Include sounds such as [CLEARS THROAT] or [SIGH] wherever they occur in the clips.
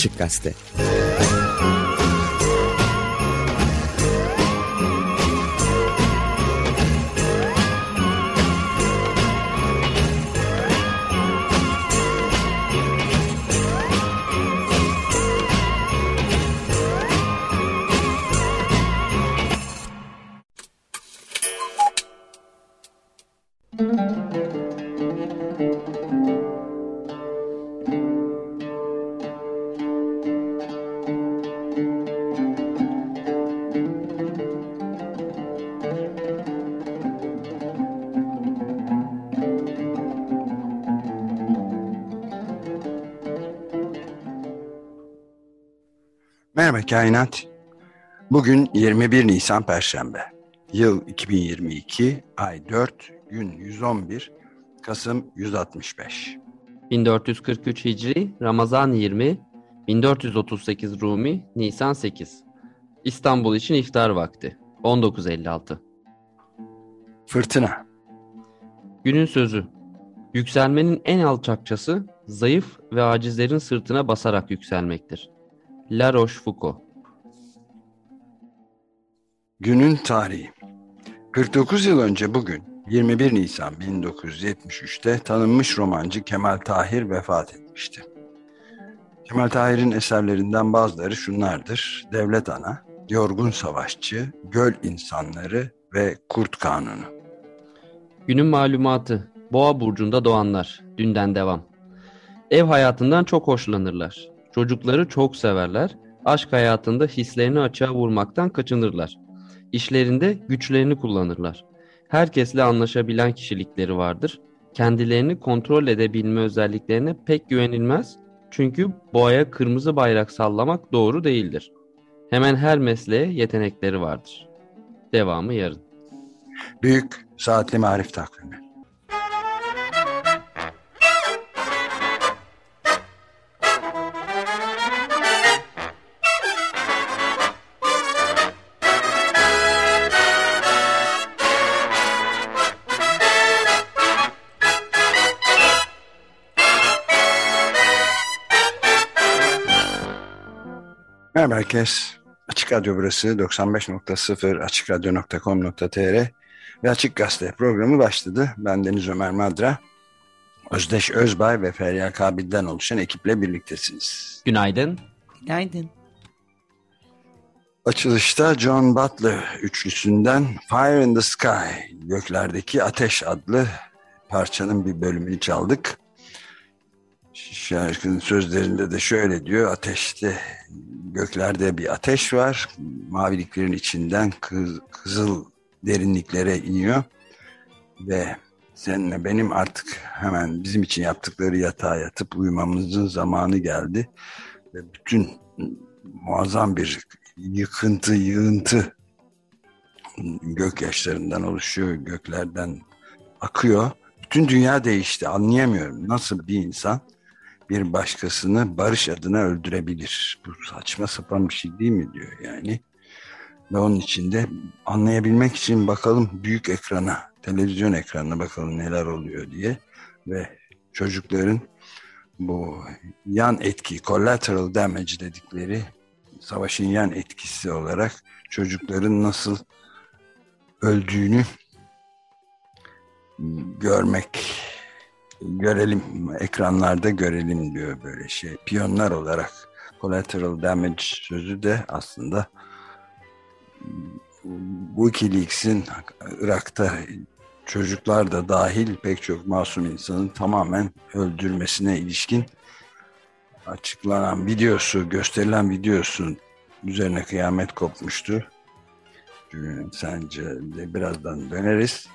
Açık Gazete Merhaba Kainat. Bugün 21 Nisan Perşembe. Yıl 2022, ay 4, gün 111, Kasım 165. 1443 Hicri, Ramazan 20, 1438 Rumi, Nisan 8. İstanbul için iftar vakti. 19.56. Fırtına. Günün sözü. Yükselmenin en alçakçası, zayıf ve acizlerin sırtına basarak yükselmektir. La Rochefoucauld Günün tarihi. 49 yıl önce bugün 21 Nisan 1973'te tanınmış romancı Kemal Tahir vefat etmişti. Kemal Tahir'in eserlerinden bazıları şunlardır. Devlet Ana, Yorgun Savaşçı, Göl İnsanları ve Kurt Kanunu. Günün malumatı. Boğa burcunda doğanlar. Dünden devam. Ev hayatından çok hoşlanırlar. Çocukları çok severler. Aşk hayatında hislerini açığa vurmaktan kaçınırlar. İşlerinde güçlerini kullanırlar. Herkesle anlaşabilen kişilikleri vardır. Kendilerini kontrol edebilme özelliklerine pek güvenilmez. Çünkü boğaya kırmızı bayrak sallamak doğru değildir. Hemen her mesleğe yetenekleri vardır. Devamı yarın. Büyük Saatli Marif Takvimi herkes. Açık Radyo burası 95.0 açıkradyo.com.tr ve Açık Gazete programı başladı. Ben Deniz Ömer Madra. Özdeş Özbay ve Feryal Kabil'den oluşan ekiple birliktesiniz. Günaydın. Günaydın. Açılışta John Butler üçlüsünden Fire in the Sky, Göklerdeki Ateş adlı parçanın bir bölümünü çaldık. Şarkının sözlerinde de şöyle diyor, ateşte, göklerde bir ateş var, maviliklerin içinden kız, kızıl derinliklere iniyor ve seninle benim artık hemen bizim için yaptıkları yatağa yatıp uyumamızın zamanı geldi. Ve bütün muazzam bir yıkıntı, yığıntı gökyaşlarından oluşuyor, göklerden akıyor. Bütün dünya değişti, anlayamıyorum. Nasıl bir insan bir başkasını barış adına öldürebilir. Bu saçma sapan bir şey değil mi diyor yani. Ve onun için de anlayabilmek için bakalım büyük ekrana, televizyon ekranına bakalım neler oluyor diye. Ve çocukların bu yan etki, collateral damage dedikleri savaşın yan etkisi olarak çocukların nasıl öldüğünü görmek görelim ekranlarda görelim diyor böyle şey. Piyonlar olarak collateral damage sözü de aslında Wikileaks'in Irak'ta çocuklar da dahil pek çok masum insanın tamamen öldürmesine ilişkin açıklanan videosu, gösterilen videosun üzerine kıyamet kopmuştu. Sence de birazdan döneriz.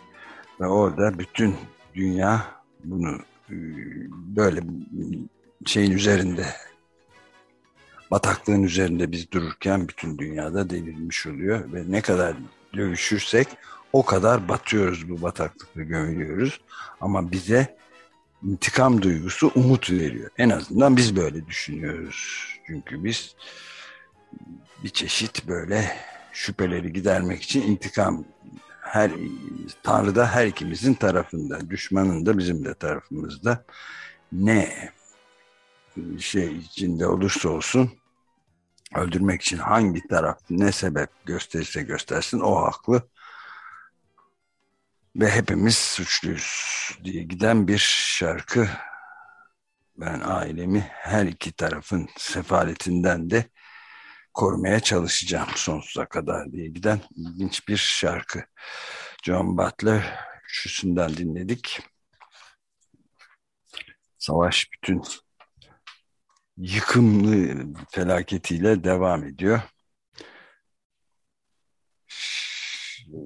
Ve orada bütün dünya bunu e, böyle şeyin üzerinde bataklığın üzerinde biz dururken bütün dünyada devirmiş oluyor ve ne kadar dövüşürsek o kadar batıyoruz bu bataklıkta gömülüyoruz ama bize intikam duygusu umut veriyor. En azından biz böyle düşünüyoruz. Çünkü biz bir çeşit böyle şüpheleri gidermek için intikam her Tanrı da her ikimizin tarafında, düşmanın da bizim de tarafımızda. Ne şey içinde olursa olsun öldürmek için hangi taraf ne sebep gösterirse göstersin o haklı ve hepimiz suçluyuz diye giden bir şarkı ben ailemi her iki tarafın sefaletinden de korumaya çalışacağım sonsuza kadar diye giden ilginç bir şarkı. John Butler üçüsünden dinledik. Savaş bütün yıkımlı felaketiyle devam ediyor.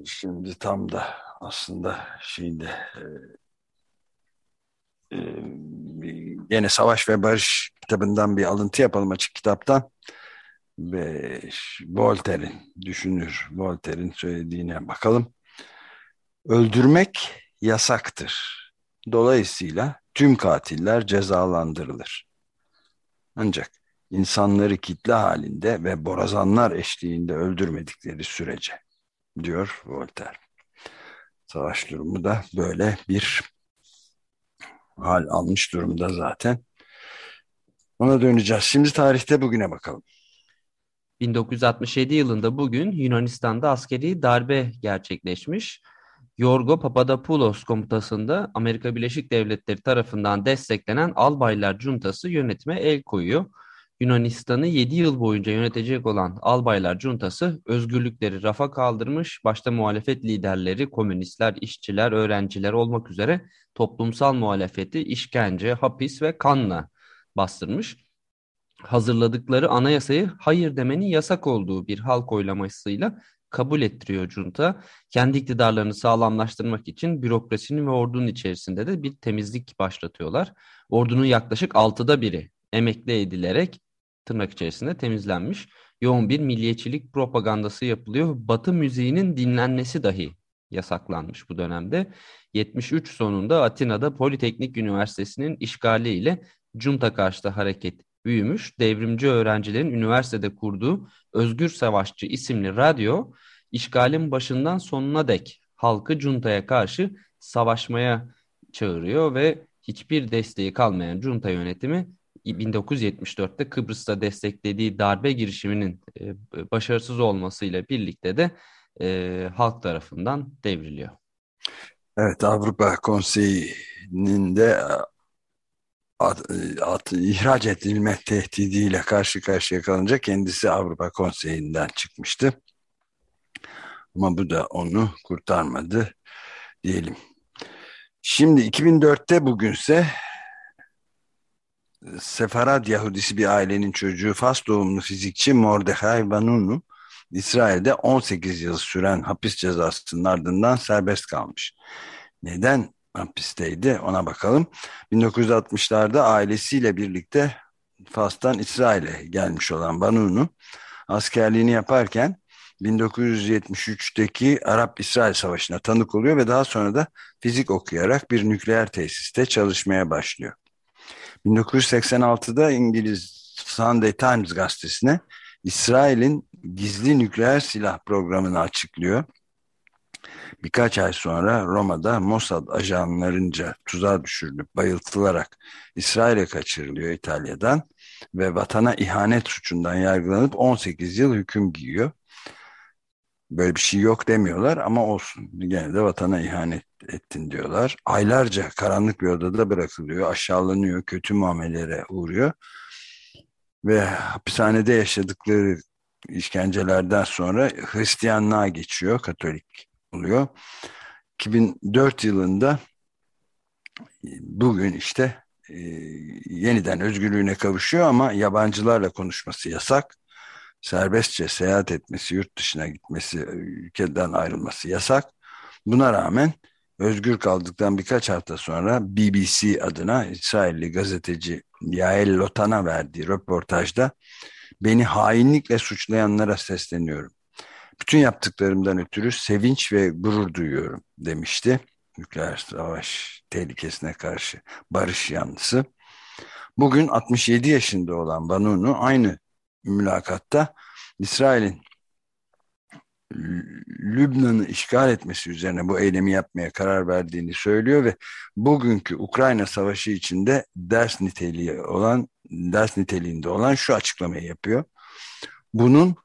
Şimdi tam da aslında şeyde e, e, yine Savaş ve Barış kitabından bir alıntı yapalım açık kitaptan ve Voltaire'in düşünür Voltaire'in söylediğine bakalım. Öldürmek yasaktır. Dolayısıyla tüm katiller cezalandırılır. Ancak insanları kitle halinde ve borazanlar eşliğinde öldürmedikleri sürece diyor Voltaire. Savaş durumu da böyle bir hal almış durumda zaten. Ona döneceğiz. Şimdi tarihte bugüne bakalım. 1967 yılında bugün Yunanistan'da askeri darbe gerçekleşmiş. Yorgo Papadopoulos komutasında Amerika Birleşik Devletleri tarafından desteklenen Albaylar Cuntası yönetime el koyuyor. Yunanistan'ı 7 yıl boyunca yönetecek olan Albaylar Cuntası özgürlükleri rafa kaldırmış, başta muhalefet liderleri, komünistler, işçiler, öğrenciler olmak üzere toplumsal muhalefeti işkence, hapis ve kanla bastırmış. Hazırladıkları anayasayı hayır demenin yasak olduğu bir halk oylamasıyla kabul ettiriyor junta. Kendi iktidarlarını sağlamlaştırmak için bürokrasinin ve ordunun içerisinde de bir temizlik başlatıyorlar. Ordunun yaklaşık altıda biri emekli edilerek tırnak içerisinde temizlenmiş. Yoğun bir milliyetçilik propagandası yapılıyor. Batı müziğinin dinlenmesi dahi yasaklanmış bu dönemde. 73 sonunda Atina'da Politeknik Üniversitesi'nin işgaliyle junta karşıtı hareket büyümüş. Devrimci öğrencilerin üniversitede kurduğu Özgür Savaşçı isimli radyo işgalin başından sonuna dek halkı juntaya karşı savaşmaya çağırıyor ve hiçbir desteği kalmayan junta yönetimi 1974'te Kıbrıs'ta desteklediği darbe girişiminin e, başarısız olmasıyla birlikte de e, halk tarafından devriliyor. Evet Avrupa Konseyi'nin de at, at, ihraç edilme tehdidiyle karşı karşıya kalınca kendisi Avrupa Konseyi'nden çıkmıştı. Ama bu da onu kurtarmadı diyelim. Şimdi 2004'te bugünse Sefarad Yahudisi bir ailenin çocuğu Fas doğumlu fizikçi Mordechai Vanunu İsrail'de 18 yıl süren hapis cezasının ardından serbest kalmış. Neden hapisteydi ona bakalım. 1960'larda ailesiyle birlikte Fas'tan İsrail'e gelmiş olan Vanunu askerliğini yaparken 1973'teki Arap-İsrail Savaşı'na tanık oluyor ve daha sonra da fizik okuyarak bir nükleer tesiste çalışmaya başlıyor. 1986'da İngiliz Sunday Times gazetesine İsrail'in gizli nükleer silah programını açıklıyor. Birkaç ay sonra Roma'da Mossad ajanlarınca tuzağa düşürülüp bayıltılarak İsrail'e kaçırılıyor İtalya'dan ve vatana ihanet suçundan yargılanıp 18 yıl hüküm giyiyor. Böyle bir şey yok demiyorlar ama olsun. Gene de vatana ihanet ettin diyorlar. Aylarca karanlık bir odada bırakılıyor, aşağılanıyor, kötü muamelere uğruyor. Ve hapishanede yaşadıkları işkencelerden sonra Hristiyanlığa geçiyor, Katolik oluyor. 2004 yılında bugün işte e, yeniden özgürlüğüne kavuşuyor ama yabancılarla konuşması yasak serbestçe seyahat etmesi, yurt dışına gitmesi, ülkeden ayrılması yasak. Buna rağmen özgür kaldıktan birkaç hafta sonra BBC adına İsrailli gazeteci Yael Lotan'a verdiği röportajda beni hainlikle suçlayanlara sesleniyorum. Bütün yaptıklarımdan ötürü sevinç ve gurur duyuyorum demişti. Nükleer savaş tehlikesine karşı barış yanlısı. Bugün 67 yaşında olan Banunu aynı mülakatta İsrail'in Lübnan'ı işgal etmesi üzerine bu eylemi yapmaya karar verdiğini söylüyor ve bugünkü Ukrayna Savaşı içinde ders niteliği olan ders niteliğinde olan şu açıklamayı yapıyor. Bunun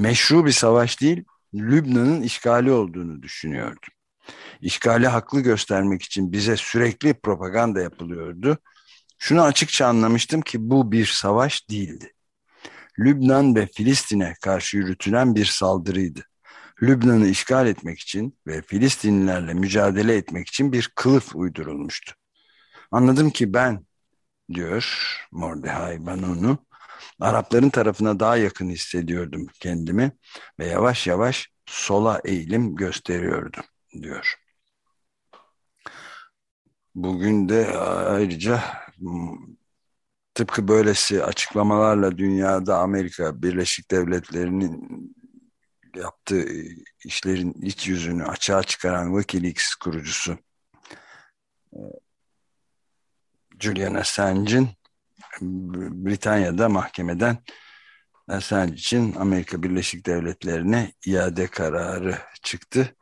meşru bir savaş değil, Lübnan'ın işgali olduğunu düşünüyordum. İşgali haklı göstermek için bize sürekli propaganda yapılıyordu. Şunu açıkça anlamıştım ki bu bir savaş değildi. Lübnan ve Filistin'e karşı yürütülen bir saldırıydı. Lübnan'ı işgal etmek için ve Filistinlilerle mücadele etmek için bir kılıf uydurulmuştu. Anladım ki ben, diyor Mordehai Banunu, Arapların tarafına daha yakın hissediyordum kendimi ve yavaş yavaş sola eğilim gösteriyordum, diyor. Bugün de ayrıca tıpkı böylesi açıklamalarla dünyada Amerika Birleşik Devletleri'nin yaptığı işlerin iç yüzünü açığa çıkaran Wikileaks kurucusu Julian Assange'in Britanya'da mahkemeden Assange için Amerika Birleşik Devletleri'ne iade kararı çıktı.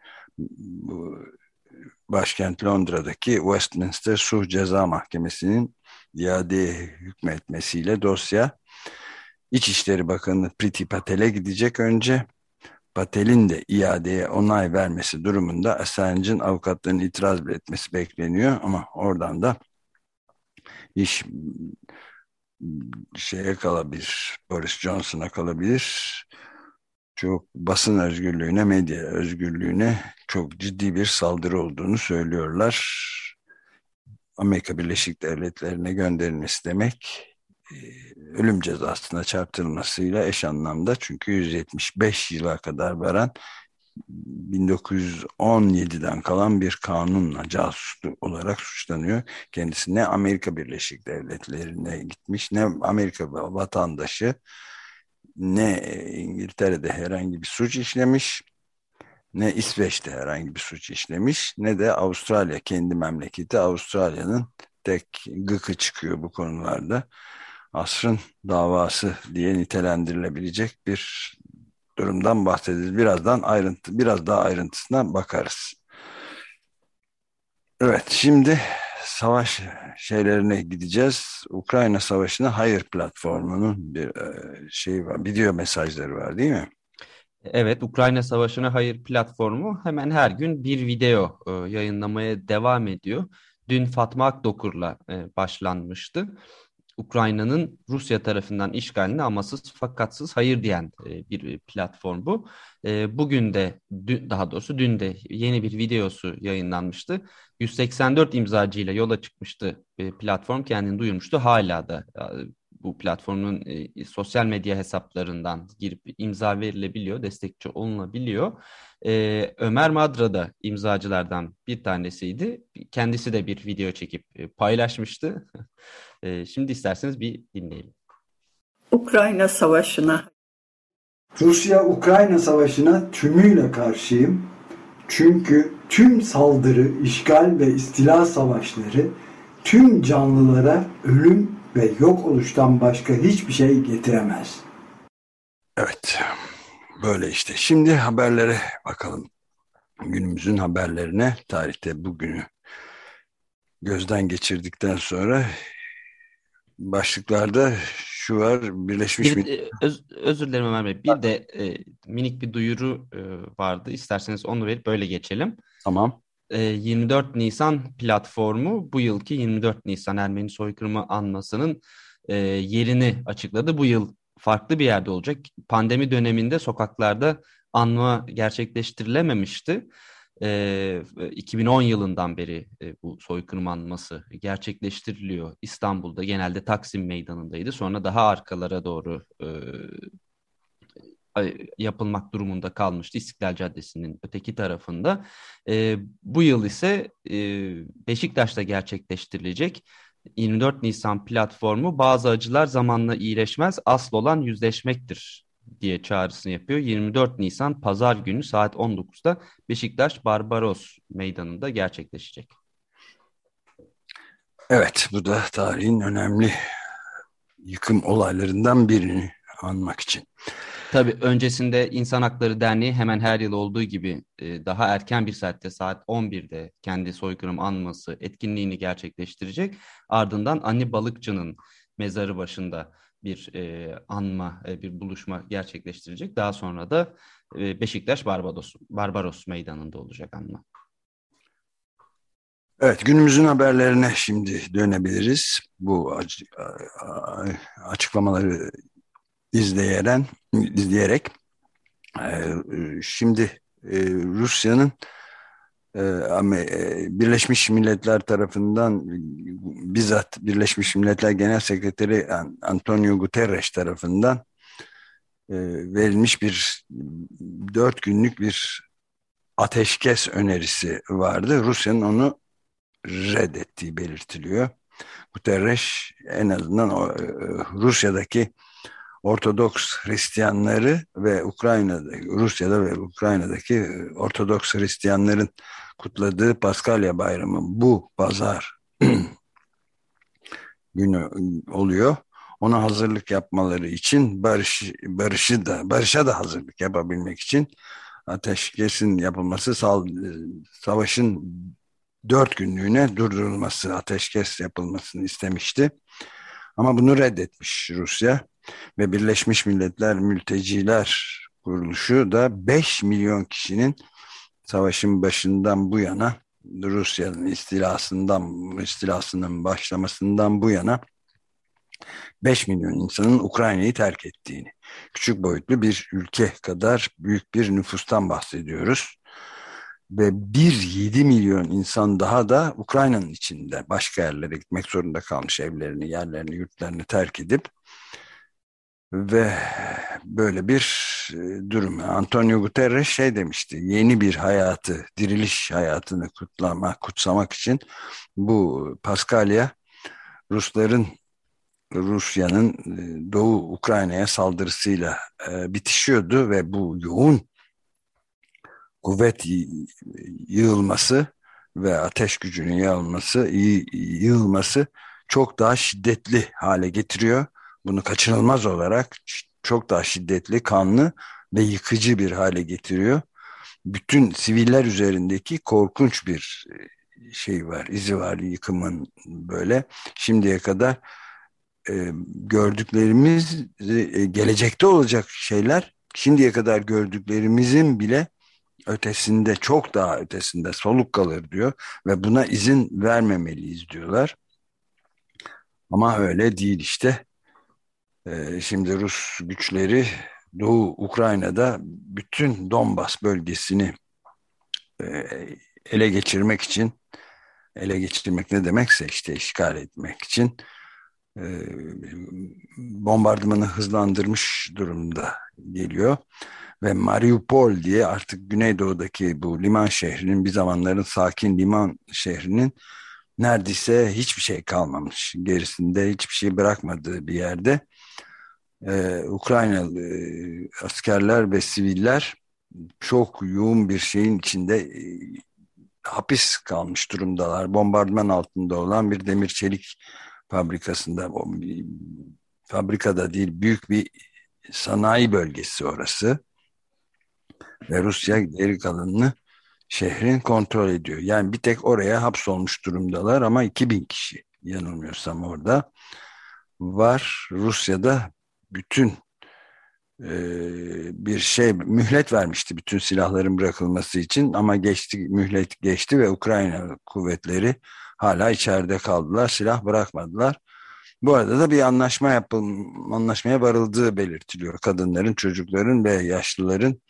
Başkent Londra'daki Westminster Suh Ceza Mahkemesi'nin iadeye hükmetmesiyle dosya İçişleri Bakanı Priti Patel'e gidecek önce. Patel'in de iadeye onay vermesi durumunda Assange'ın avukatlarının itiraz etmesi bekleniyor ama oradan da iş şeye kalabilir, Boris Johnson'a kalabilir. Çok basın özgürlüğüne, medya özgürlüğüne çok ciddi bir saldırı olduğunu söylüyorlar. Amerika Birleşik Devletleri'ne gönderilmesi demek e, ölüm cezasına çarptırılmasıyla eş anlamda çünkü 175 yıla kadar varan 1917'den kalan bir kanunla casuslu olarak suçlanıyor. Kendisi ne Amerika Birleşik Devletleri'ne gitmiş ne Amerika vatandaşı ne İngiltere'de herhangi bir suç işlemiş ne İsveç'te herhangi bir suç işlemiş ne de Avustralya kendi memleketi Avustralya'nın tek gıkı çıkıyor bu konularda. Asrın davası diye nitelendirilebilecek bir durumdan bahsederiz. Birazdan ayrıntı, biraz daha ayrıntısına bakarız. Evet, şimdi savaş şeylerine gideceğiz. Ukrayna Savaşı'na Hayır platformunun bir şey var, video mesajları var değil mi? Evet, Ukrayna Savaşı'na Hayır platformu hemen her gün bir video e, yayınlamaya devam ediyor. Dün Fatma Akdokur'la e, başlanmıştı. Ukrayna'nın Rusya tarafından işgaline amasız fakatsız hayır diyen e, bir platform bu. E, bugün de daha doğrusu dün de yeni bir videosu yayınlanmıştı. 184 imzacıyla yola çıkmıştı e, platform kendini duyurmuştu. Hala da bu platformun sosyal medya hesaplarından girip imza verilebiliyor, destekçi olunabiliyor. Ömer Madra da imzacılardan bir tanesiydi. Kendisi de bir video çekip paylaşmıştı. [LAUGHS] E, şimdi isterseniz bir dinleyelim. Ukrayna Savaşı'na Rusya-Ukrayna Savaşı'na tümüyle karşıyım. Çünkü tüm saldırı, işgal ve istila savaşları tüm canlılara ölüm ve yok oluştan başka hiçbir şey getiremez. Evet, böyle işte. Şimdi haberlere bakalım. Günümüzün haberlerine, tarihte bugünü gözden geçirdikten sonra başlıklarda şu var Birleşmiş bir, e, öz, özür dilerim Ömer Bey. Bir de e, minik bir duyuru e, vardı. İsterseniz onu verip böyle geçelim. Tamam. E, 24 Nisan platformu bu yılki 24 Nisan Ermeni soykırımı anmasının e, yerini açıkladı. Bu yıl farklı bir yerde olacak. Pandemi döneminde sokaklarda anma gerçekleştirilememişti e, 2010 yılından beri e, bu soykırım anması gerçekleştiriliyor. İstanbul'da genelde Taksim Meydanı'ndaydı. Sonra daha arkalara doğru e, yapılmak durumunda kalmıştı İstiklal Caddesi'nin öteki tarafında. E, bu yıl ise e, Beşiktaş'ta gerçekleştirilecek 24 Nisan platformu bazı acılar zamanla iyileşmez, asıl olan yüzleşmektir diye çağrısını yapıyor. 24 Nisan Pazar günü saat 19'da Beşiktaş Barbaros Meydanı'nda gerçekleşecek. Evet, bu da tarihin önemli yıkım olaylarından birini anmak için. Tabii öncesinde İnsan Hakları Derneği hemen her yıl olduğu gibi e, daha erken bir saatte saat 11'de kendi soykırım anması etkinliğini gerçekleştirecek. Ardından Ani Balıkçı'nın mezarı başında bir e, anma, e, bir buluşma gerçekleştirecek. Daha sonra da Beşiktaş Barbaros, Barbaros Meydanı'nda olacak anma. Evet, günümüzün haberlerine şimdi dönebiliriz. Bu açıklamaları izleyen, izleyerek. E, şimdi e, Rusya'nın e, Birleşmiş Milletler tarafından bizzat Birleşmiş Milletler Genel Sekreteri Antonio Guterres tarafından verilmiş bir dört günlük bir ateşkes önerisi vardı. Rusya'nın onu reddettiği belirtiliyor. Guterres en azından e, Rusya'daki Ortodoks Hristiyanları ve Ukrayna'da, Rusya'da ve Ukrayna'daki Ortodoks Hristiyanların kutladığı Paskalya Bayramı bu pazar [CLEARS THROAT] günü oluyor. Ona hazırlık yapmaları için barış barışı da barışa da hazırlık yapabilmek için ateşkesin yapılması savaşın dört günlüğüne durdurulması, ateşkes yapılmasını istemişti. Ama bunu reddetmiş Rusya ve Birleşmiş Milletler Mülteciler Kuruluşu da 5 milyon kişinin savaşın başından bu yana Rusya'nın istilasından istilasının başlamasından bu yana 5 milyon insanın Ukrayna'yı terk ettiğini, küçük boyutlu bir ülke kadar büyük bir nüfustan bahsediyoruz. Ve 1-7 milyon insan daha da Ukrayna'nın içinde başka yerlere gitmek zorunda kalmış evlerini, yerlerini, yurtlarını terk edip ve böyle bir e, durum. Antonio Guterres şey demişti, yeni bir hayatı, diriliş hayatını kutlama, kutsamak için bu Paskalya Rusların Rusya'nın e, Doğu Ukrayna'ya saldırısıyla e, bitişiyordu ve bu yoğun kuvvet yığılması ve ateş gücünün yığılması, yığılması çok daha şiddetli hale getiriyor. Bunu kaçınılmaz olarak çok daha şiddetli, kanlı ve yıkıcı bir hale getiriyor. Bütün siviller üzerindeki korkunç bir e, şey var, izi var yıkımın böyle. Şimdiye kadar e, gördüklerimiz e, gelecekte olacak şeyler, şimdiye kadar gördüklerimizin bile ötesinde çok daha ötesinde soluk kalır diyor ve buna izin vermemeliyiz diyorlar. Ama öyle değil işte. Ee, şimdi Rus güçleri Doğu Ukrayna'da bütün Donbas bölgesini e, ele geçirmek için ele geçirmek ne demekse işte işgal etmek için e, bombardımanı hızlandırmış durumda geliyor ve Mariupol diye artık Güneydoğu'daki bu liman şehrinin bir zamanların sakin liman şehrinin neredeyse hiçbir şey kalmamış. Gerisinde hiçbir şey bırakmadığı bir yerde ee, Ukraynalı e, askerler ve siviller çok yoğun bir şeyin içinde e, hapis kalmış durumdalar. Bombardıman altında olan bir demir çelik fabrikasında fabrikada değil büyük bir sanayi bölgesi orası ve Rusya geri kalanını şehrin kontrol ediyor. Yani bir tek oraya hapsolmuş durumdalar ama 2000 kişi yanılmıyorsam orada var. Rusya'da bütün e, bir şey mühlet vermişti bütün silahların bırakılması için ama geçti mühlet geçti ve Ukrayna kuvvetleri hala içeride kaldılar. Silah bırakmadılar. Bu arada da bir anlaşma yapılma, anlaşmaya varıldığı belirtiliyor. Kadınların, çocukların ve yaşlıların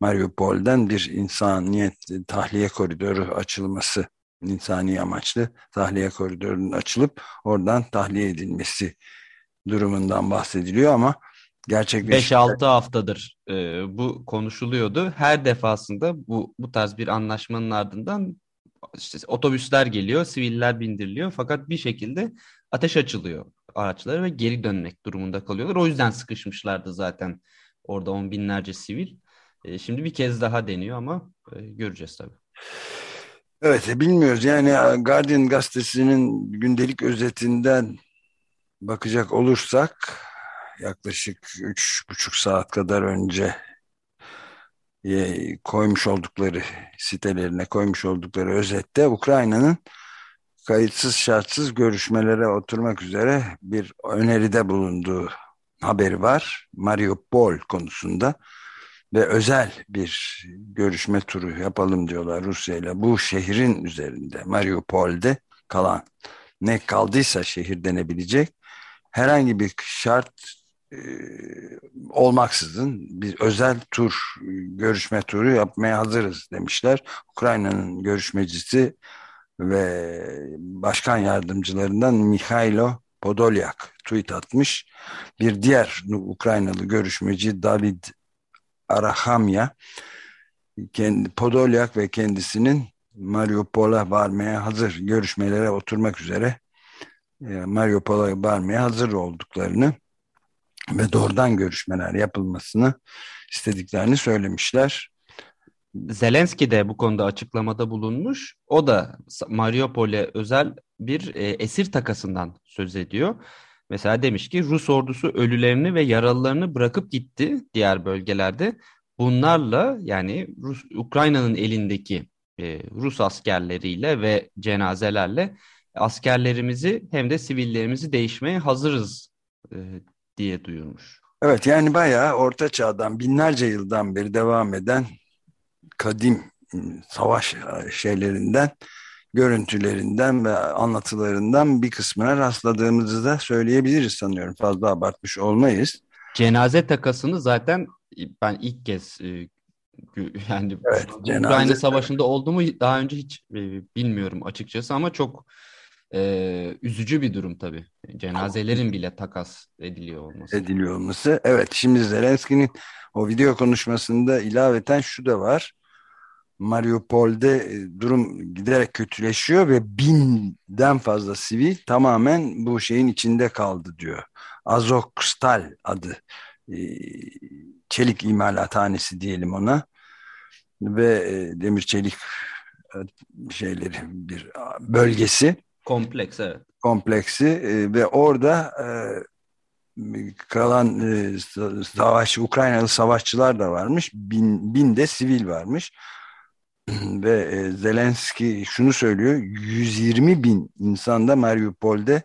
Mariupol'den bir insaniyet tahliye koridoru açılması, insani amaçlı tahliye koridorunun açılıp oradan tahliye edilmesi durumundan bahsediliyor ama gerçekleşti. 5-6 haftadır e, bu konuşuluyordu. Her defasında bu bu tarz bir anlaşmanın ardından işte otobüsler geliyor, siviller bindiriliyor fakat bir şekilde ateş açılıyor araçları ve geri dönmek durumunda kalıyorlar. O yüzden sıkışmışlardı zaten orada on binlerce sivil. E, şimdi bir kez daha deniyor ama e, göreceğiz tabii. Evet bilmiyoruz yani Guardian gazetesinin gündelik özetinden bakacak olursak yaklaşık üç buçuk saat kadar önce koymuş oldukları sitelerine koymuş oldukları özette Ukrayna'nın kayıtsız şartsız görüşmelere oturmak üzere bir öneride bulunduğu haberi var. Mariupol konusunda ve özel bir görüşme turu yapalım diyorlar Rusya ile. Bu şehrin üzerinde Mariupol'de kalan ne kaldıysa şehir denebilecek herhangi bir şart e, olmaksızın bir özel tur görüşme turu yapmaya hazırız demişler. Ukrayna'nın görüşmecisi ve başkan yardımcılarından Mikhailo Podolyak tweet atmış. Bir diğer Ukraynalı görüşmeci David Arahamya kendi, Podolyak ve kendisinin Mariupol'a varmaya hazır görüşmelere oturmak üzere Mariupol'a varmaya hazır olduklarını ve doğrudan görüşmeler yapılmasını istediklerini söylemişler. Zelenski de bu konuda açıklamada bulunmuş. O da Mariupol'e özel bir e, esir takasından söz ediyor. Mesela demiş ki Rus ordusu ölülerini ve yaralılarını bırakıp gitti diğer bölgelerde. Bunlarla yani Rus Ukrayna'nın elindeki e, Rus askerleriyle ve cenazelerle askerlerimizi hem de sivillerimizi değişmeye hazırız e, diye duyurmuş. Evet yani bayağı orta çağdan binlerce yıldan beri devam eden kadim ıı, savaş ıı, şeylerinden, görüntülerinden ve anlatılarından bir kısmına rastladığımızı da söyleyebiliriz sanıyorum. Fazla abartmış olmayız. Cenaze takasını zaten ben ilk kez [LAUGHS] yani evet, Ukrayna cenaze... Savaşı'nda oldu mu daha önce hiç bilmiyorum açıkçası ama çok e, üzücü bir durum tabii. Cenazelerin bile takas ediliyor olması. Ediliyor olması. Evet şimdi Zelenski'nin o video konuşmasında ilaveten şu da var. Mariupol'de e, durum giderek kötüleşiyor ve binden fazla sivil tamamen bu şeyin içinde kaldı diyor. Azokstal adı e, çelik imalathanesi diyelim ona ve e, demir çelik şeyleri bir bölgesi kompleks evet. Kompleksi ve orada kalan savaş Ukraynalı savaşçılar da varmış. Bin, bin de sivil varmış. [CLEARS THROAT] Ve e, Zelenski şunu söylüyor 120 bin insanda Mariupol'de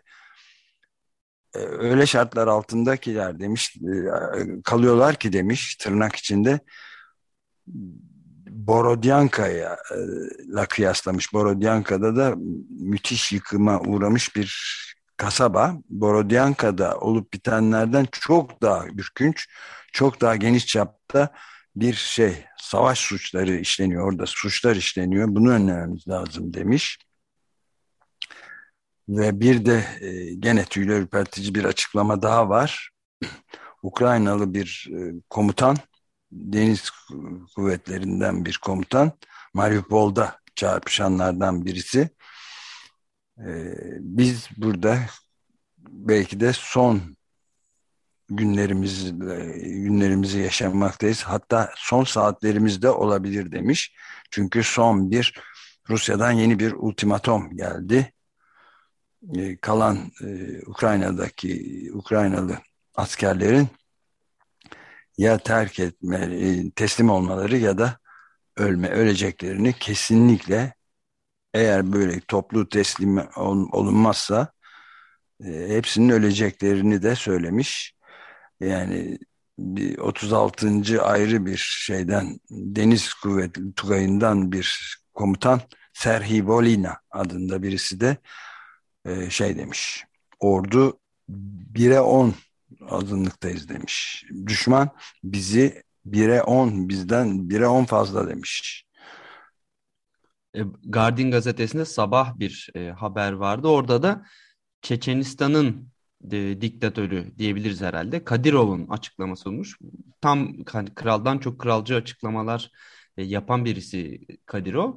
e, öyle şartlar altındakiler demiş. E, kalıyorlar ki demiş tırnak içinde Borodyanka'ya e, la kıyaslamış. Borodyanka'da da müthiş yıkıma uğramış bir kasaba. Borodyanka'da olup bitenlerden çok daha ürkünç, çok daha geniş çapta bir şey savaş suçları işleniyor orada suçlar işleniyor bunu önlememiz lazım demiş ve bir de e, gene tüyler ürpertici bir açıklama daha var [CLEARS THROAT] Ukraynalı bir e, komutan deniz kuvvetlerinden bir komutan Mariupol'da çarpışanlardan birisi e, biz burada belki de son günlerimiz günlerimizi yaşamaktayız. Hatta son saatlerimizde olabilir demiş. Çünkü son bir Rusya'dan yeni bir ultimatom geldi. Ee, kalan e, Ukrayna'daki Ukraynalı askerlerin ya terk etme, e, teslim olmaları ya da ölme, öleceklerini kesinlikle eğer böyle toplu teslim olunmazsa e, hepsinin öleceklerini de söylemiş yani bir 36. ayrı bir şeyden Deniz Kuvvetli Tugayı'ndan bir komutan Serhi Volina adında birisi de e, şey demiş. Ordu 1'e 10 azınlıktayız demiş. Düşman bizi 1'e 10 bizden 1'e 10 fazla demiş. E, Guardian gazetesinde sabah bir e, haber vardı. Orada da Çeçenistan'ın e, diktatörü diyebiliriz herhalde. Kadirov'un açıklaması olmuş. Tam hani kraldan çok kralcı açıklamalar e, yapan birisi Kadirov.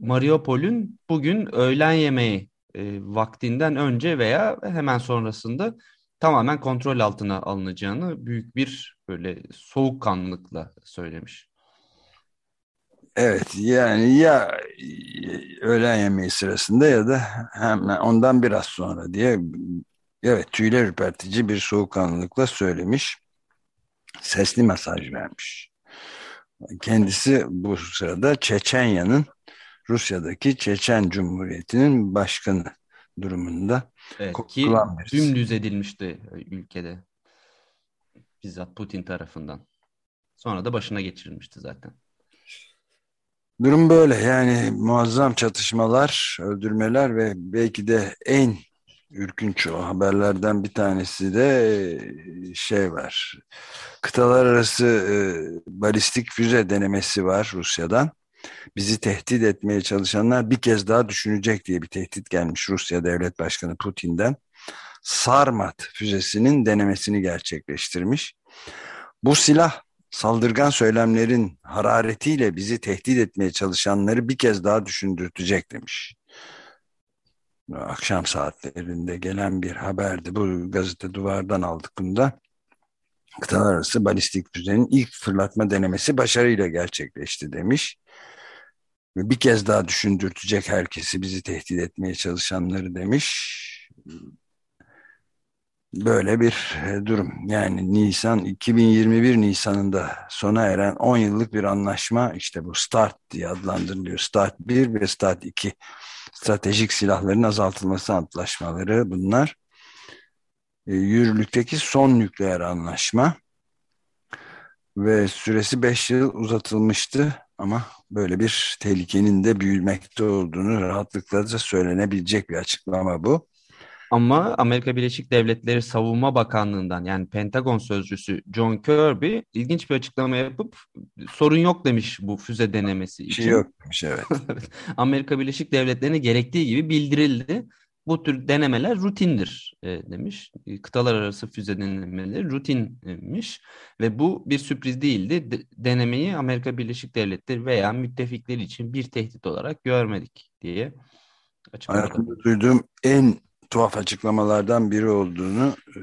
Mariupol'ün bugün öğlen yemeği e, vaktinden önce veya hemen sonrasında tamamen kontrol altına alınacağını büyük bir böyle soğukkanlılıkla söylemiş. Evet yani ya öğlen yemeği sırasında ya da hemen ondan biraz sonra diye Evet tüyler ürpertici bir soğukkanlılıkla söylemiş. Sesli mesaj vermiş. Kendisi bu sırada Çeçenya'nın Rusya'daki Çeçen Cumhuriyeti'nin başkanı. durumunda. Evet, ki dümdüz edilmişti ülkede. Bizzat Putin tarafından. Sonra da başına geçirilmişti zaten. Durum böyle yani muazzam çatışmalar, öldürmeler ve belki de en ürkünç o haberlerden bir tanesi de e, şey var. Kıtalar arası e, balistik füze denemesi var Rusya'dan. Bizi tehdit etmeye çalışanlar bir kez daha düşünecek diye bir tehdit gelmiş Rusya Devlet Başkanı Putin'den. Sarmat füzesinin denemesini gerçekleştirmiş. Bu silah saldırgan söylemlerin hararetiyle bizi tehdit etmeye çalışanları bir kez daha düşündürtecek demiş. Akşam saatlerinde gelen bir haberdi. Bu gazete duvardan aldık bunu da. Kıtalar arası balistik füzenin ilk fırlatma denemesi başarıyla gerçekleşti demiş. Bir kez daha düşündürtecek herkesi bizi tehdit etmeye çalışanları demiş böyle bir e, durum. Yani Nisan 2021 Nisan'ında sona eren 10 yıllık bir anlaşma işte bu START diye adlandırılıyor. START 1 ve START 2 stratejik silahların azaltılması antlaşmaları bunlar. E, yürürlükteki son nükleer anlaşma ve süresi 5 yıl uzatılmıştı ama böyle bir tehlikenin de büyümekte olduğunu rahatlıkla da söylenebilecek bir açıklama bu. Ama Amerika Birleşik Devletleri Savunma Bakanlığı'ndan yani Pentagon sözcüsü John Kirby ilginç bir açıklama yapıp sorun yok demiş bu füze denemesi şey için. Şey yok demiş evet. [LAUGHS] Amerika Birleşik Devletleri'ne gerektiği gibi bildirildi. Bu tür denemeler rutindir e, demiş. Kıtalar arası füze denemeleri rutinmiş ve bu bir sürpriz değildi. De, denemeyi Amerika Birleşik Devletleri veya müttefikleri için bir tehdit olarak görmedik diye. Hayatımda duyduğum en tuhaf açıklamalardan biri olduğunu e,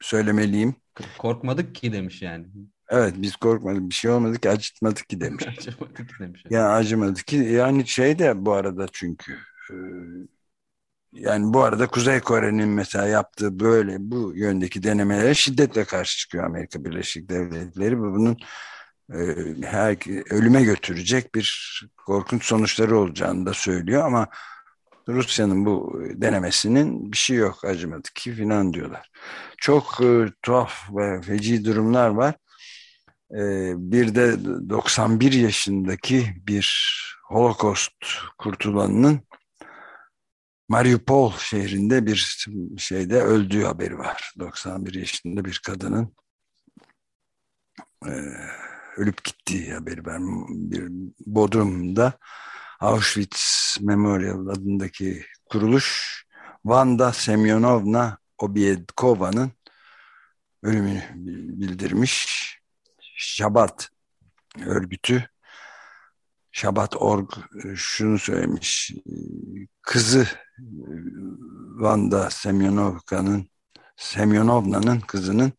söylemeliyim. Korkmadık ki demiş yani. Evet biz korkmadık bir şey olmadı ki acıtmadık ki demiş. [LAUGHS] acımadık ki demiş. Yani acımadık ki yani şey de bu arada çünkü e, yani bu arada Kuzey Kore'nin mesela yaptığı böyle bu yöndeki denemelere şiddetle karşı çıkıyor Amerika Birleşik Devletleri. Bunun e, her ölüme götürecek bir korkunç sonuçları olacağını da söylüyor ama Rusya'nın bu denemesinin bir şey yok acımadı ki filan diyorlar. Çok e, tuhaf ve feci durumlar var. E, bir de 91 yaşındaki bir Holocaust kurtulanının Mariupol şehrinde bir şeyde öldüğü haberi var. 91 yaşında bir kadının e, ölüp gittiği haberi var. Bir Bodrum'da Auschwitz Memorial adındaki kuruluş Vanda Semyonovna Obiedkova'nın ölümünü bildirmiş. Şabat örgütü Şabat Org şunu söylemiş. Kızı Vanda Semyonovka'nın Semyonovna'nın kızının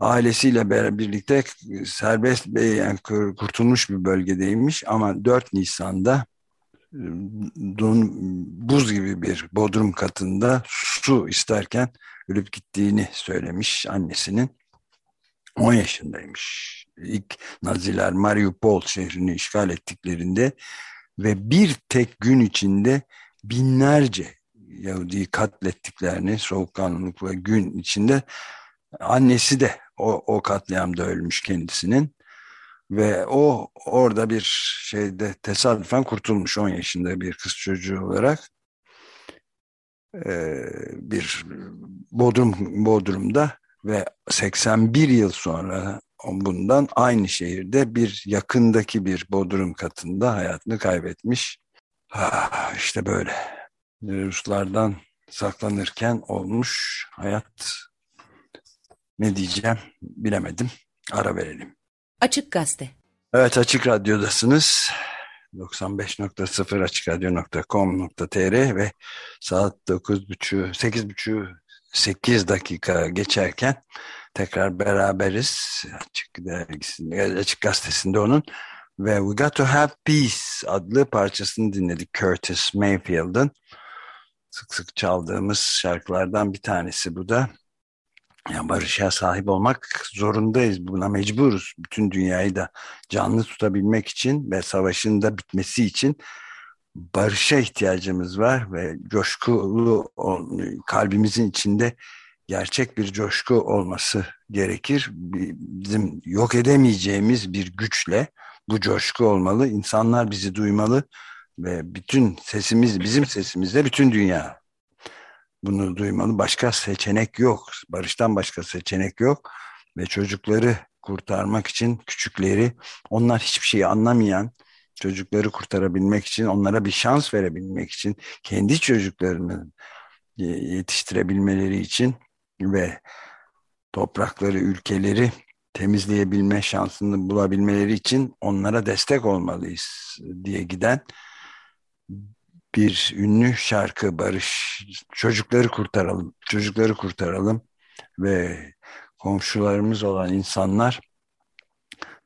ailesiyle birlikte serbest yani kurtulmuş bir bölgedeymiş ama 4 Nisan'da e, don, buz gibi bir bodrum katında su isterken ölüp gittiğini söylemiş annesinin. 10 yaşındaymış. İlk Naziler Mariupol şehrini işgal ettiklerinde ve bir tek gün içinde binlerce Yahudi'yi katlettiklerini soğukkanlılıkla gün içinde annesi de o, o katliamda ölmüş kendisinin. Ve o orada bir şeyde tesadüfen kurtulmuş 10 yaşında bir kız çocuğu olarak. Ee, bir Bodrum Bodrum'da ve 81 yıl sonra bundan aynı şehirde bir yakındaki bir bodrum katında hayatını kaybetmiş. Ha, işte böyle. Ruslardan saklanırken olmuş hayat ne diyeceğim bilemedim. Ara verelim. Açık Gazete. Evet Açık Radyo'dasınız. 95.0 açıkradyo.com.tr ve saat 9.30 8.30 8 dakika geçerken tekrar beraberiz. Açık Açık Gazetesi'nde onun ve We Got To Have Peace adlı parçasını dinledik Curtis Mayfield'ın. Sık sık çaldığımız şarkılardan bir tanesi bu da. Yani barışa sahip olmak zorundayız. Buna mecburuz. Bütün dünyayı da canlı tutabilmek için ve savaşın da bitmesi için barışa ihtiyacımız var ve coşkulu kalbimizin içinde gerçek bir coşku olması gerekir. Bizim yok edemeyeceğimiz bir güçle bu coşku olmalı. İnsanlar bizi duymalı ve bütün sesimiz, bizim sesimizle bütün dünya bunu duymalı. Başka seçenek yok. Barıştan başka seçenek yok. Ve çocukları kurtarmak için küçükleri, onlar hiçbir şeyi anlamayan çocukları kurtarabilmek için, onlara bir şans verebilmek için, kendi çocuklarını yetiştirebilmeleri için ve toprakları, ülkeleri temizleyebilme şansını bulabilmeleri için onlara destek olmalıyız diye giden bir ünlü şarkı Barış çocukları kurtaralım çocukları kurtaralım ve komşularımız olan insanlar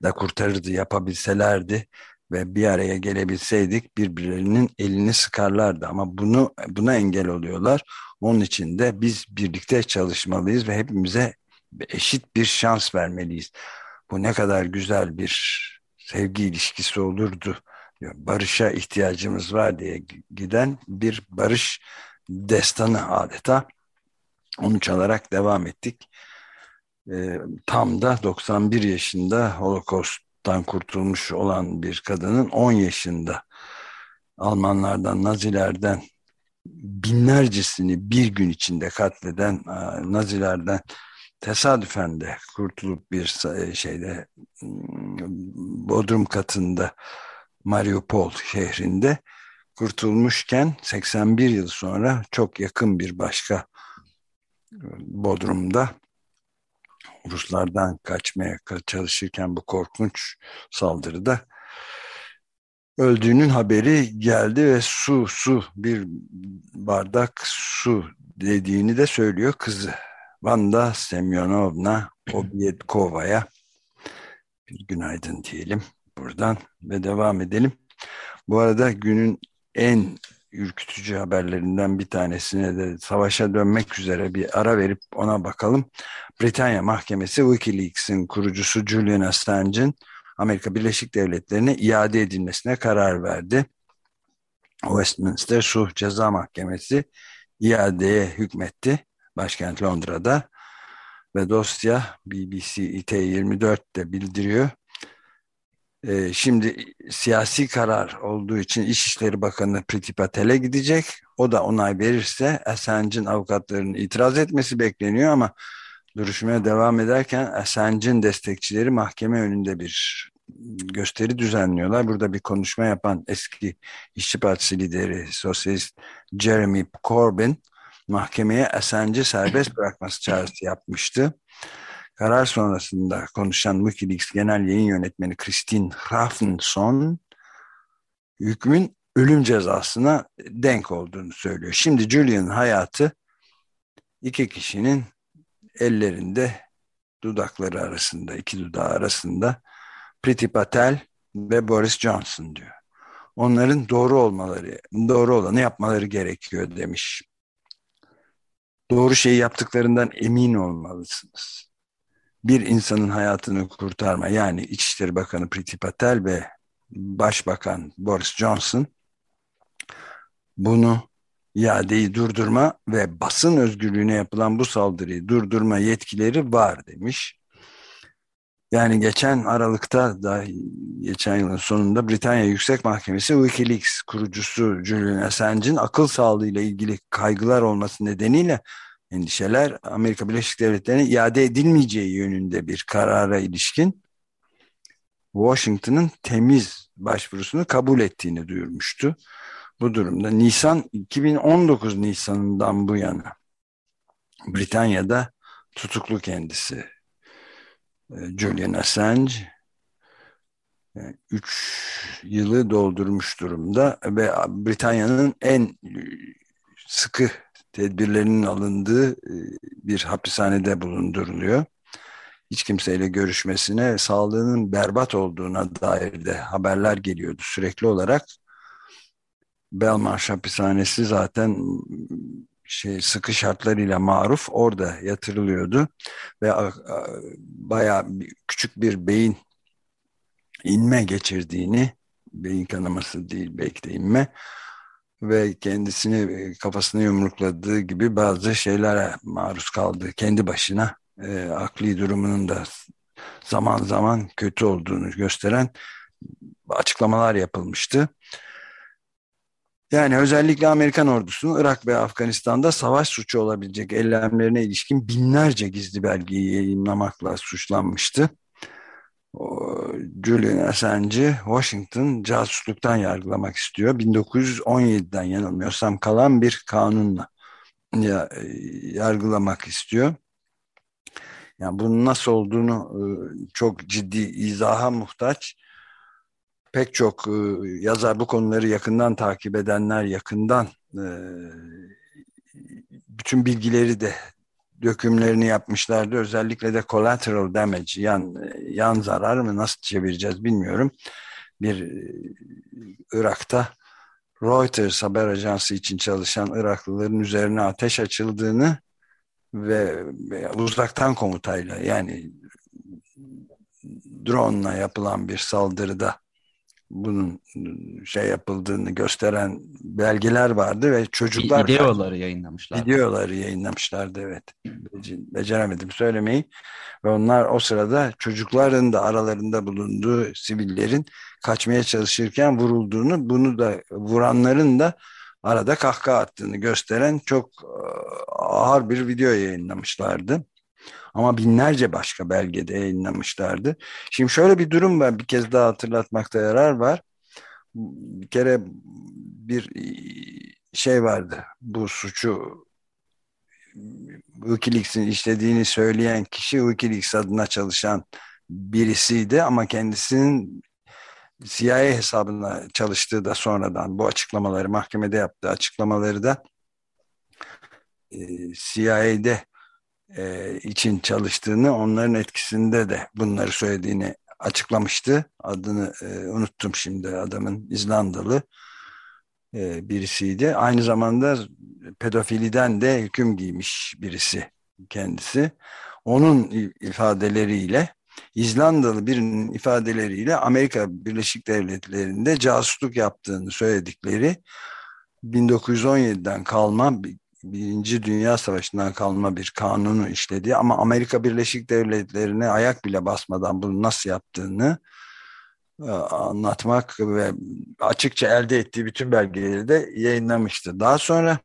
da kurtarırdı yapabilselerdi ve bir araya gelebilseydik birbirlerinin elini sıkarlardı ama bunu buna engel oluyorlar. Onun için de biz birlikte çalışmalıyız ve hepimize eşit bir şans vermeliyiz. Bu ne kadar güzel bir sevgi ilişkisi olurdu. Barışa ihtiyacımız var diye giden bir barış destanı adeta. Onu çalarak devam ettik. E, tam da 91 yaşında Holocaust'tan kurtulmuş olan bir kadının 10 yaşında Almanlardan, Nazilerden binlercesini bir gün içinde katleden Nazilerden tesadüfen de kurtulup bir e, şeyde Bodrum katında Mariupol şehrinde kurtulmuşken 81 yıl sonra çok yakın bir başka Bodrum'da Ruslardan kaçmaya çalışırken bu korkunç saldırıda öldüğünün haberi geldi ve su su bir bardak su dediğini de söylüyor kızı. Vanda Semyonovna Obyedkova'ya bir günaydın diyelim buradan ve devam edelim. Bu arada günün en ürkütücü haberlerinden bir tanesine de savaşa dönmek üzere bir ara verip ona bakalım. Britanya Mahkemesi Wikileaks'in kurucusu Julian Assange'in Amerika Birleşik Devletleri'ne iade edilmesine karar verdi. Westminster Suh Ceza Mahkemesi iadeye hükmetti başkent Londra'da ve dosya BBC IT24 de bildiriyor. Ee, şimdi siyasi karar olduğu için İçişleri Bakanı Priti Patel'e gidecek. O da onay verirse Assange'in avukatlarının itiraz etmesi bekleniyor ama duruşmaya devam ederken Assange'in destekçileri mahkeme önünde bir gösteri düzenliyorlar. Burada bir konuşma yapan eski İşçi Partisi lideri sosyalist Jeremy Corbyn mahkemeye Assange'i serbest bırakması çağrısı yapmıştı. Karar sonrasında konuşan Wikileaks Genel Yayın Yönetmeni Christine Hrafnson hükmün ölüm cezasına denk olduğunu söylüyor. Şimdi Julian hayatı iki kişinin ellerinde dudakları arasında, iki dudağı arasında Priti Patel ve Boris Johnson diyor. Onların doğru olmaları, doğru olanı yapmaları gerekiyor demiş. Doğru şeyi yaptıklarından emin olmalısınız. Bir insanın hayatını kurtarma yani İçişleri Bakanı Priti Patel ve Başbakan Boris Johnson bunu iadeyi durdurma ve basın özgürlüğüne yapılan bu saldırıyı durdurma yetkileri var demiş. Yani geçen Aralık'ta da geçen yılın sonunda Britanya Yüksek Mahkemesi Wikileaks kurucusu Julian Assange'in akıl sağlığı ile ilgili kaygılar olması nedeniyle endişeler Amerika Birleşik Devletleri'ne iade edilmeyeceği yönünde bir karara ilişkin Washington'ın temiz başvurusunu kabul ettiğini duyurmuştu. Bu durumda Nisan 2019 Nisan'ından bu yana Britanya'da tutuklu kendisi e, Julian Assange 3 e, yılı doldurmuş durumda ve Britanya'nın en sıkı tedbirlerinin alındığı e, bir hapishanede bulunduruluyor. Hiç kimseyle görüşmesine sağlığının berbat olduğuna dair de haberler geliyordu sürekli olarak. Belmarsh hapishanesi zaten şey sıkı şartlarıyla maruf orada yatırılıyordu ve bayağı küçük bir beyin inme geçirdiğini beyin kanaması değil belki de inme ve kendisini e, kafasını yumrukladığı gibi bazı şeylere maruz kaldı kendi başına e, akli durumunun da zaman zaman kötü olduğunu gösteren açıklamalar yapılmıştı. Yani özellikle Amerikan ordusunun Irak ve Afganistan'da savaş suçu olabilecek eylemlerine ilişkin binlerce gizli belgeyi yayınlamakla suçlanmıştı. Julian Assange'i Washington casusluktan yargılamak istiyor. 1917'den yanılmıyorsam kalan bir kanunla yargılamak istiyor. Yani bunun nasıl olduğunu e, çok ciddi izaha muhtaç. Pek çok e, yazar bu konuları yakından takip edenler yakından e, bütün bilgileri de dökümlerini yapmışlardı. Özellikle de collateral damage, yan, yan zarar mı nasıl çevireceğiz bilmiyorum. Bir Irak'ta Reuters haber ajansı için çalışan Iraklıların üzerine ateş açıldığını ve, ve uzaktan komutayla yani drone ile yapılan bir saldırıda bunun şey yapıldığını gösteren belgeler vardı ve çocuklar videoları yayınlamışlar. Videoları yayınlamışlardı evet. Beceremedim söylemeyi. Ve onlar o sırada çocukların da aralarında bulunduğu sivillerin kaçmaya çalışırken vurulduğunu, bunu da vuranların da arada kahkaha attığını gösteren çok ağır bir video yayınlamışlardı. Ama binlerce başka belgede yayınlamışlardı. Şimdi şöyle bir durum var bir kez daha hatırlatmakta yarar var. Bir kere bir şey vardı. Bu suçu Wikileaks'in işlediğini söyleyen kişi Wikileaks adına çalışan birisiydi ama kendisinin CIA hesabına çalıştığı da sonradan bu açıklamaları mahkemede yaptığı açıklamaları da e, CIA'de e, için çalıştığını onların etkisinde de bunları söylediğini açıklamıştı. Adını e, unuttum şimdi adamın İzlandalı e, birisiydi. Aynı zamanda pedofiliden de hüküm giymiş birisi kendisi. Onun ifadeleriyle İzlandalı birinin ifadeleriyle Amerika Birleşik Devletleri'nde casusluk yaptığını söyledikleri 1917'den kalma Birinci Dünya Savaşı'ndan kalma bir kanunu işledi ama Amerika Birleşik Devletleri'ne ayak bile basmadan bunu nasıl yaptığını e, anlatmak ve açıkça elde ettiği bütün belgeleri de yayınlamıştı. Daha sonra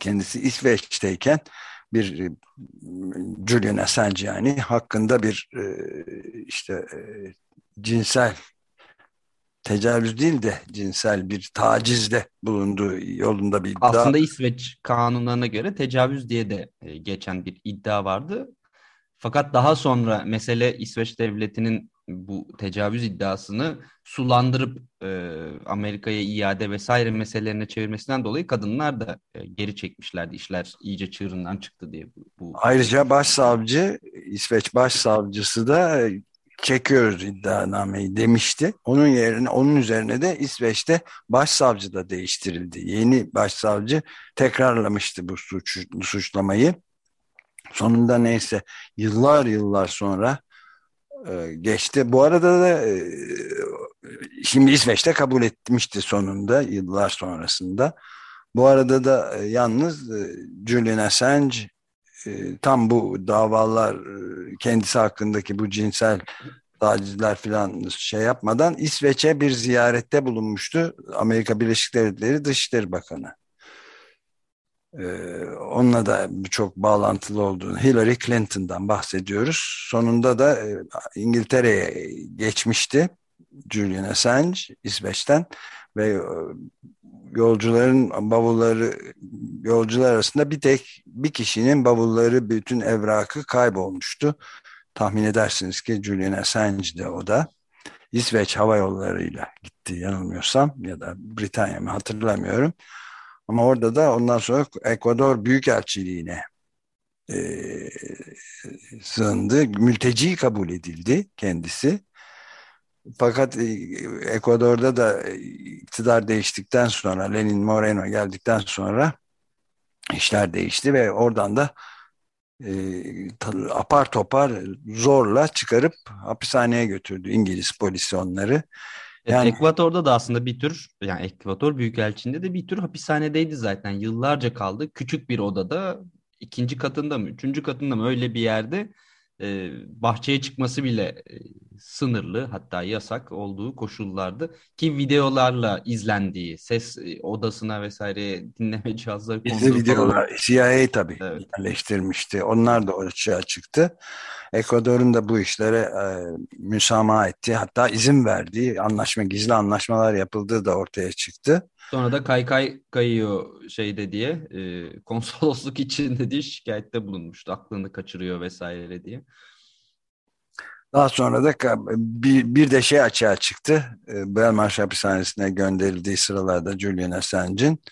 kendisi İsveç'teyken bir e, Julian Assange yani hakkında bir e, işte cinsel tecavüz değil de cinsel bir tacizde bulunduğu yolunda bir iddia. Aslında İsveç kanunlarına göre tecavüz diye de e, geçen bir iddia vardı. Fakat daha sonra mesele İsveç devletinin bu tecavüz iddiasını sulandırıp e, Amerika'ya iade vesaire meselelerine çevirmesinden dolayı kadınlar da e, geri çekmişlerdi. İşler iyice çığırından çıktı diye. Bu, bu Ayrıca başsavcı, İsveç başsavcısı da e, çekiyoruz iddianameyi demişti. Onun yerine onun üzerine de İsveç'te başsavcı da değiştirildi. Yeni başsavcı tekrarlamıştı bu suç, suçlamayı. Sonunda neyse yıllar yıllar sonra e, geçti. Bu arada da e, şimdi İsveç'te kabul etmişti sonunda yıllar sonrasında. Bu arada da e, yalnız e, Julian Assange tam bu davalar e, kendisi hakkındaki bu cinsel tacizler falan şey yapmadan İsveç'e bir ziyarette bulunmuştu Amerika Birleşik Devletleri Dışişleri Bakanı. Ee, onunla da çok bağlantılı olduğunu Hillary Clinton'dan bahsediyoruz. Sonunda da e, İngiltere'ye geçmişti Julian Assange İsveç'ten ve e, yolcuların bavulları yolcular arasında bir tek bir kişinin bavulları bütün evrakı kaybolmuştu. Tahmin edersiniz ki Julian Assange de o da İsveç Hava Yolları'yla gitti yanılmıyorsam ya da Britanya mı hatırlamıyorum. Ama orada da ondan sonra Ekvador Büyükelçiliğine e, sığındı. Mülteci kabul edildi kendisi. Fakat e, Ekvador'da da e, iktidar değiştikten sonra Lenin Moreno geldikten sonra işler değişti ve oradan da e, apar topar zorla çıkarıp hapishaneye götürdü İngiliz polisi onları. Yani, Ekvator'da da aslında bir tür yani Ekvator Büyükelçiliğinde de bir tür hapishanedeydi zaten. Yıllarca kaldı. Küçük bir odada ikinci katında mı, üçüncü katında mı öyle bir yerde e, bahçeye çıkması bile e, sınırlı hatta yasak olduğu koşullardı ki videolarla izlendiği ses e, odasına vesaire dinleme cihazları Bizde videolar CIA tabii evet. yerleştirmişti. Onlar da açığa çıktı. Ekvador'un da bu işlere e, müsamaha ettiği hatta izin verdiği anlaşma gizli anlaşmalar yapıldığı da ortaya çıktı. Sonra da kaykay kayıyor şeyde diye e, konsolosluk [LAUGHS] içinde diye şikayette bulunmuştu. Aklını kaçırıyor vesaire diye. Daha sonra da bir, bir de şey açığa çıktı. E, Belmarsh hapishanesine gönderildiği sıralarda Julian Assange'in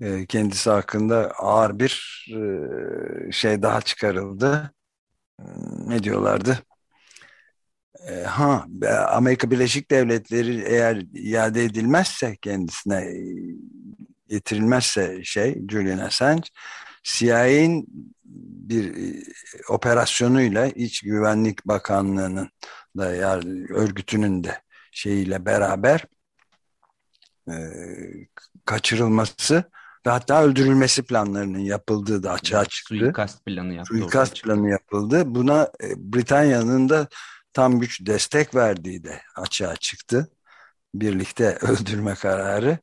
e, kendisi hakkında ağır bir e, şey daha çıkarıldı. Ne diyorlardı? Ha, Amerika Birleşik Devletleri eğer iade edilmezse kendisine getirilmezse şey Julian Assange CIA'in bir e, operasyonuyla İç Güvenlik Bakanlığı'nın da yani örgütünün de şeyiyle beraber e, kaçırılması ve hatta öldürülmesi planlarının yapıldığı da açığa çıktı. Suikast planı yapıldı. Suikast planı yapıldı. Buna e, Britanya'nın da tam güç destek verdiği de açığa çıktı. Birlikte [LAUGHS] öldürme kararı.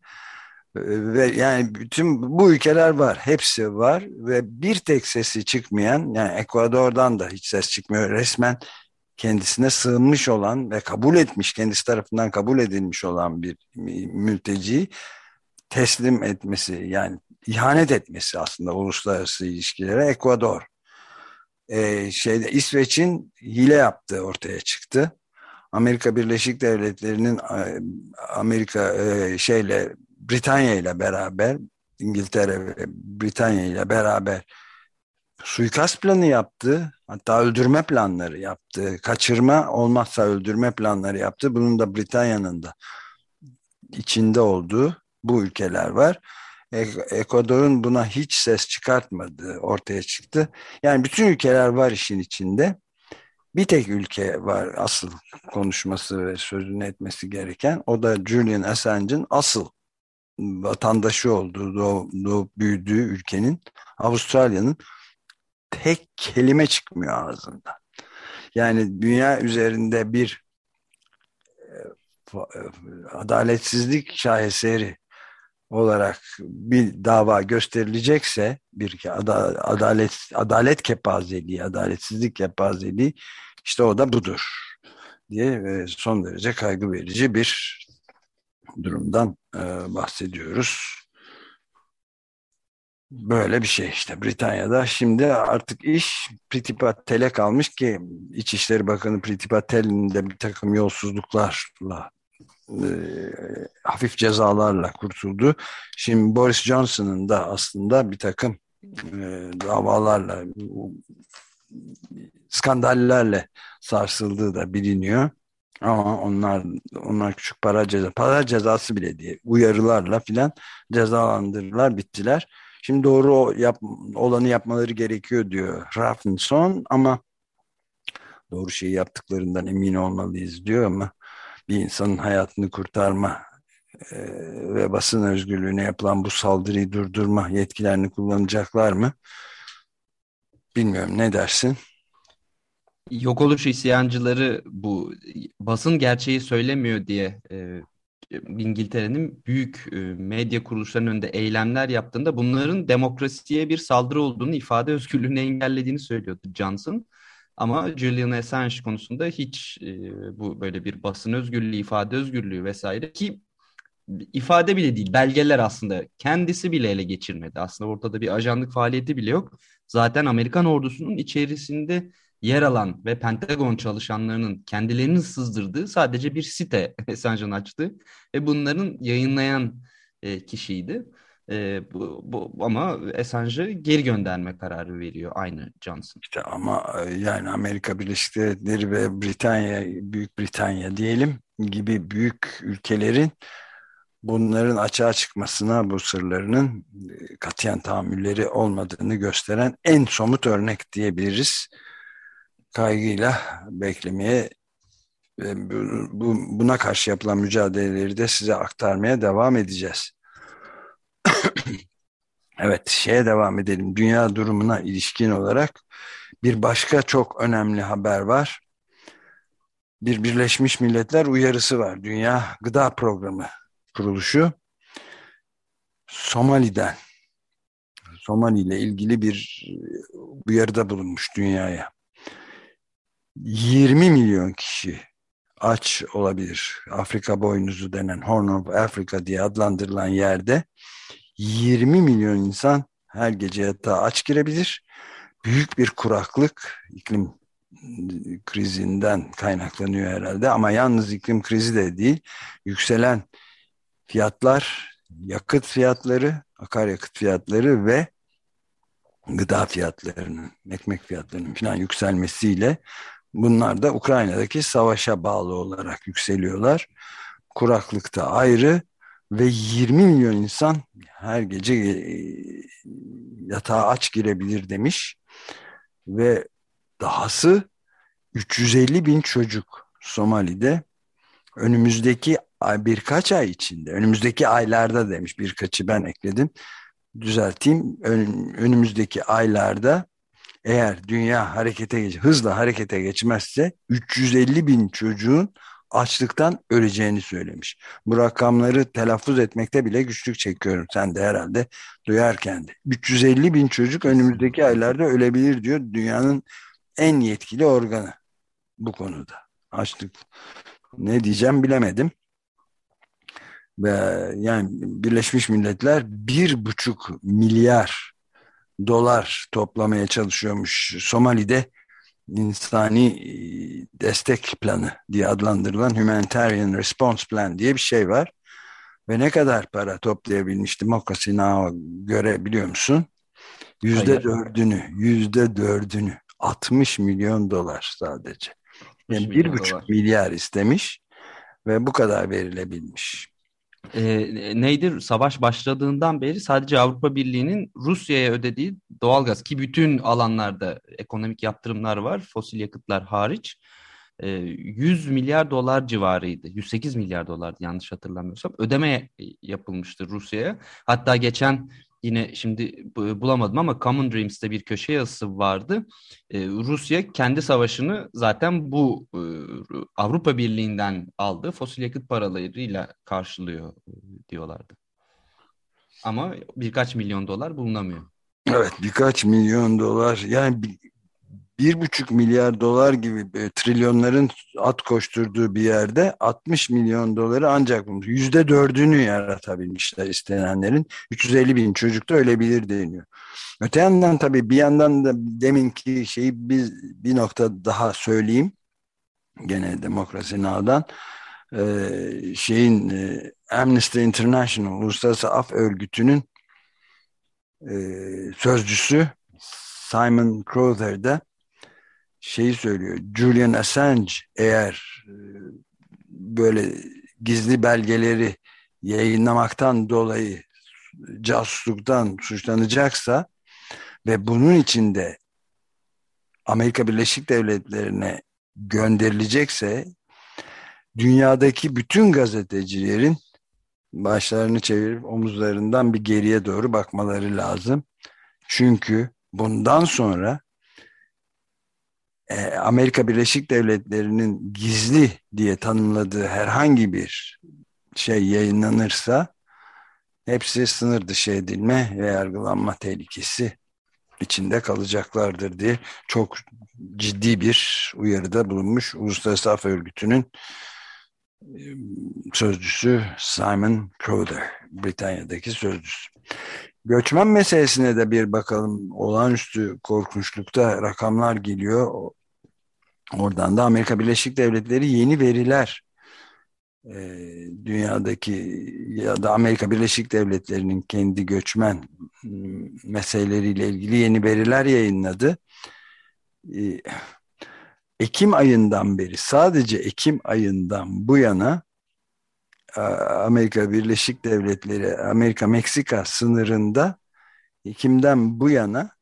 Ve yani bütün bu ülkeler var. Hepsi var ve bir tek sesi çıkmayan yani Ekvador'dan da hiç ses çıkmıyor. Resmen kendisine sığınmış olan ve kabul etmiş, kendisi tarafından kabul edilmiş olan bir mülteci teslim etmesi yani ihanet etmesi aslında uluslararası ilişkilere Ekvador. Ee, şeyde İsveç'in hile yaptığı ortaya çıktı. Amerika Birleşik Devletleri'nin Amerika e, şeyle Britanya ile beraber İngiltere ve Britanya ile beraber suikast planı yaptı. Hatta öldürme planları yaptı. Kaçırma olmazsa öldürme planları yaptı. Bunun da Britanya'nın da içinde olduğu bu ülkeler var. Ekvador'un buna hiç ses çıkartmadığı ortaya çıktı. Yani bütün ülkeler var işin içinde. Bir tek ülke var asıl konuşması ve sözünü etmesi gereken. O da Julian Assange'ın asıl vatandaşı olduğu, doğup büyüdüğü ülkenin Avustralya'nın tek kelime çıkmıyor ağzından. Yani dünya üzerinde bir e, e, adaletsizlik şaheseri olarak bir dava gösterilecekse bir adalet adalet kepazeliği, adaletsizlik kepazeliği işte o da budur diye e, son derece kaygı verici bir durumdan e, bahsediyoruz. Böyle bir şey işte Britanya'da. Şimdi artık iş Priti kalmış ki İçişleri Bakanı Priti Patel'in de bir takım yolsuzluklarla e, hafif cezalarla kurtuldu. Şimdi Boris Johnson'ın da aslında bir takım e, davalarla skandallerle sarsıldığı da biliniyor. Ama onlar onlar küçük para ceza para cezası bile diye uyarılarla filan cezalandırırlar bittiler. Şimdi doğru yap, olanı yapmaları gerekiyor diyor Raffinson ama doğru şeyi yaptıklarından emin olmalıyız diyor ama bir insanın hayatını kurtarma e, ve basın özgürlüğüne yapılan bu saldırıyı durdurma yetkilerini kullanacaklar mı? Bilmiyorum ne dersin? yok oluş isyancıları bu basın gerçeği söylemiyor diye e, İngiltere'nin büyük e, medya kuruluşlarının önünde eylemler yaptığında bunların demokrasiye bir saldırı olduğunu, ifade özgürlüğünü engellediğini söylüyordu Johnson. Ama Julian Assange konusunda hiç e, bu böyle bir basın özgürlüğü, ifade özgürlüğü vesaire ki ifade bile değil, belgeler aslında kendisi bile ele geçirmedi. Aslında ortada bir ajanlık faaliyeti bile yok. Zaten Amerikan ordusunun içerisinde yer alan ve Pentagon çalışanlarının kendilerinin sızdırdığı sadece bir site [LAUGHS] Assange'ın açtı ve bunların yayınlayan e, kişiydi. E, bu, bu, ama Assange'ı geri gönderme kararı veriyor aynı Johnson. İşte ama e, yani Amerika Birleşik Devletleri ve Britanya, Büyük Britanya diyelim gibi büyük ülkelerin bunların açığa çıkmasına bu sırlarının e, katiyen tahammülleri olmadığını gösteren en somut örnek diyebiliriz kaygıyla beklemeye bu, buna karşı yapılan mücadeleleri de size aktarmaya devam edeceğiz. [CLEARS THROAT] evet, şeye devam edelim. Dünya durumuna ilişkin olarak bir başka çok önemli haber var. Bir Birleşmiş Milletler uyarısı var. Dünya Gıda Programı kuruluşu Somali'den Somali ile ilgili bir uyarıda bulunmuş dünyaya. 20 milyon kişi aç olabilir. Afrika boynuzu denen Horn of Africa diye adlandırılan yerde 20 milyon insan her gece yatağa aç girebilir. Büyük bir kuraklık, iklim krizinden kaynaklanıyor herhalde ama yalnız iklim krizi de değil. Yükselen fiyatlar, yakıt fiyatları, akaryakıt fiyatları ve gıda fiyatlarının, ekmek fiyatlarının falan yükselmesiyle bunlar da Ukrayna'daki savaşa bağlı olarak yükseliyorlar. Kuraklıkta ayrı ve 20 milyon insan her gece e, yatağa aç girebilir demiş. Ve dahası 350 bin çocuk Somali'de önümüzdeki birkaç ay içinde önümüzdeki aylarda demiş birkaçı ben ekledim düzelteyim. Ön, önümüzdeki aylarda eğer dünya harekete geç, hızla harekete geçmezse 350 bin çocuğun açlıktan öleceğini söylemiş. Bu rakamları telaffuz etmekte bile güçlük çekiyorum. Sen de herhalde duyarken de. 350 bin çocuk önümüzdeki aylarda ölebilir diyor dünyanın en yetkili organı bu konuda. Açlık ne diyeceğim bilemedim. Ve yani Birleşmiş Milletler bir buçuk milyar dolar toplamaya çalışıyormuş Somali'de insani e, destek planı diye adlandırılan Humanitarian Response Plan diye bir şey var. Ve ne kadar para toplayabilmişti Democracy Now'a göre biliyor musun? Yüzde dördünü, yüzde dördünü 60 milyon dolar sadece. Yani bir buçuk milyar istemiş ve bu kadar verilebilmiş e, neydi? Savaş başladığından beri sadece Avrupa Birliği'nin Rusya'ya ödediği doğalgaz ki bütün alanlarda ekonomik yaptırımlar var fosil yakıtlar hariç. 100 milyar dolar civarıydı. 108 milyar dolar yanlış hatırlamıyorsam. Ödeme yapılmıştı Rusya'ya. Hatta geçen yine şimdi bulamadım ama Common Dreams'te bir köşe yazısı vardı. Ee, Rusya kendi savaşını zaten bu e, Avrupa Birliği'nden aldığı fosil yakıt paralarıyla karşılıyor e, diyorlardı. Ama birkaç milyon dolar bulunamıyor. Evet birkaç milyon dolar yani bir buçuk milyar dolar gibi trilyonların at koşturduğu bir yerde 60 milyon doları ancak bulmuş. Yüzde dördünü yaratabilmişler istenenlerin. 350 bin çocuk da ölebilir deniyor. Öte yandan tabii bir yandan da deminki şeyi biz bir nokta daha söyleyeyim. Gene demokrasi nağdan. Ee, şeyin e, Amnesty International Uluslararası Af Örgütü'nün e, sözcüsü Simon Crowther'da şeyi söylüyor. Julian Assange eğer e, böyle gizli belgeleri yayınlamaktan dolayı casusluktan suçlanacaksa ve bunun içinde Amerika Birleşik Devletleri'ne gönderilecekse dünyadaki bütün gazetecilerin başlarını çevirip omuzlarından bir geriye doğru bakmaları lazım. Çünkü bundan sonra Amerika Birleşik Devletleri'nin gizli diye tanımladığı herhangi bir şey yayınlanırsa hepsi sınır dışı edilme ve yargılanma tehlikesi içinde kalacaklardır diye çok ciddi bir uyarıda bulunmuş Uluslararası Af Örgütü'nün e, sözcüsü Simon Crowder, Britanya'daki sözcüsü. Göçmen meselesine de bir bakalım. Olağanüstü korkunçlukta rakamlar geliyor. Oradan da Amerika Birleşik Devletleri yeni veriler e, dünyadaki ya da Amerika Birleşik Devletleri'nin kendi göçmen meseleleriyle ilgili yeni veriler yayınladı. E, Ekim ayından beri sadece Ekim ayından bu yana Amerika Birleşik Devletleri Amerika-Meksika sınırında Ekim'den bu yana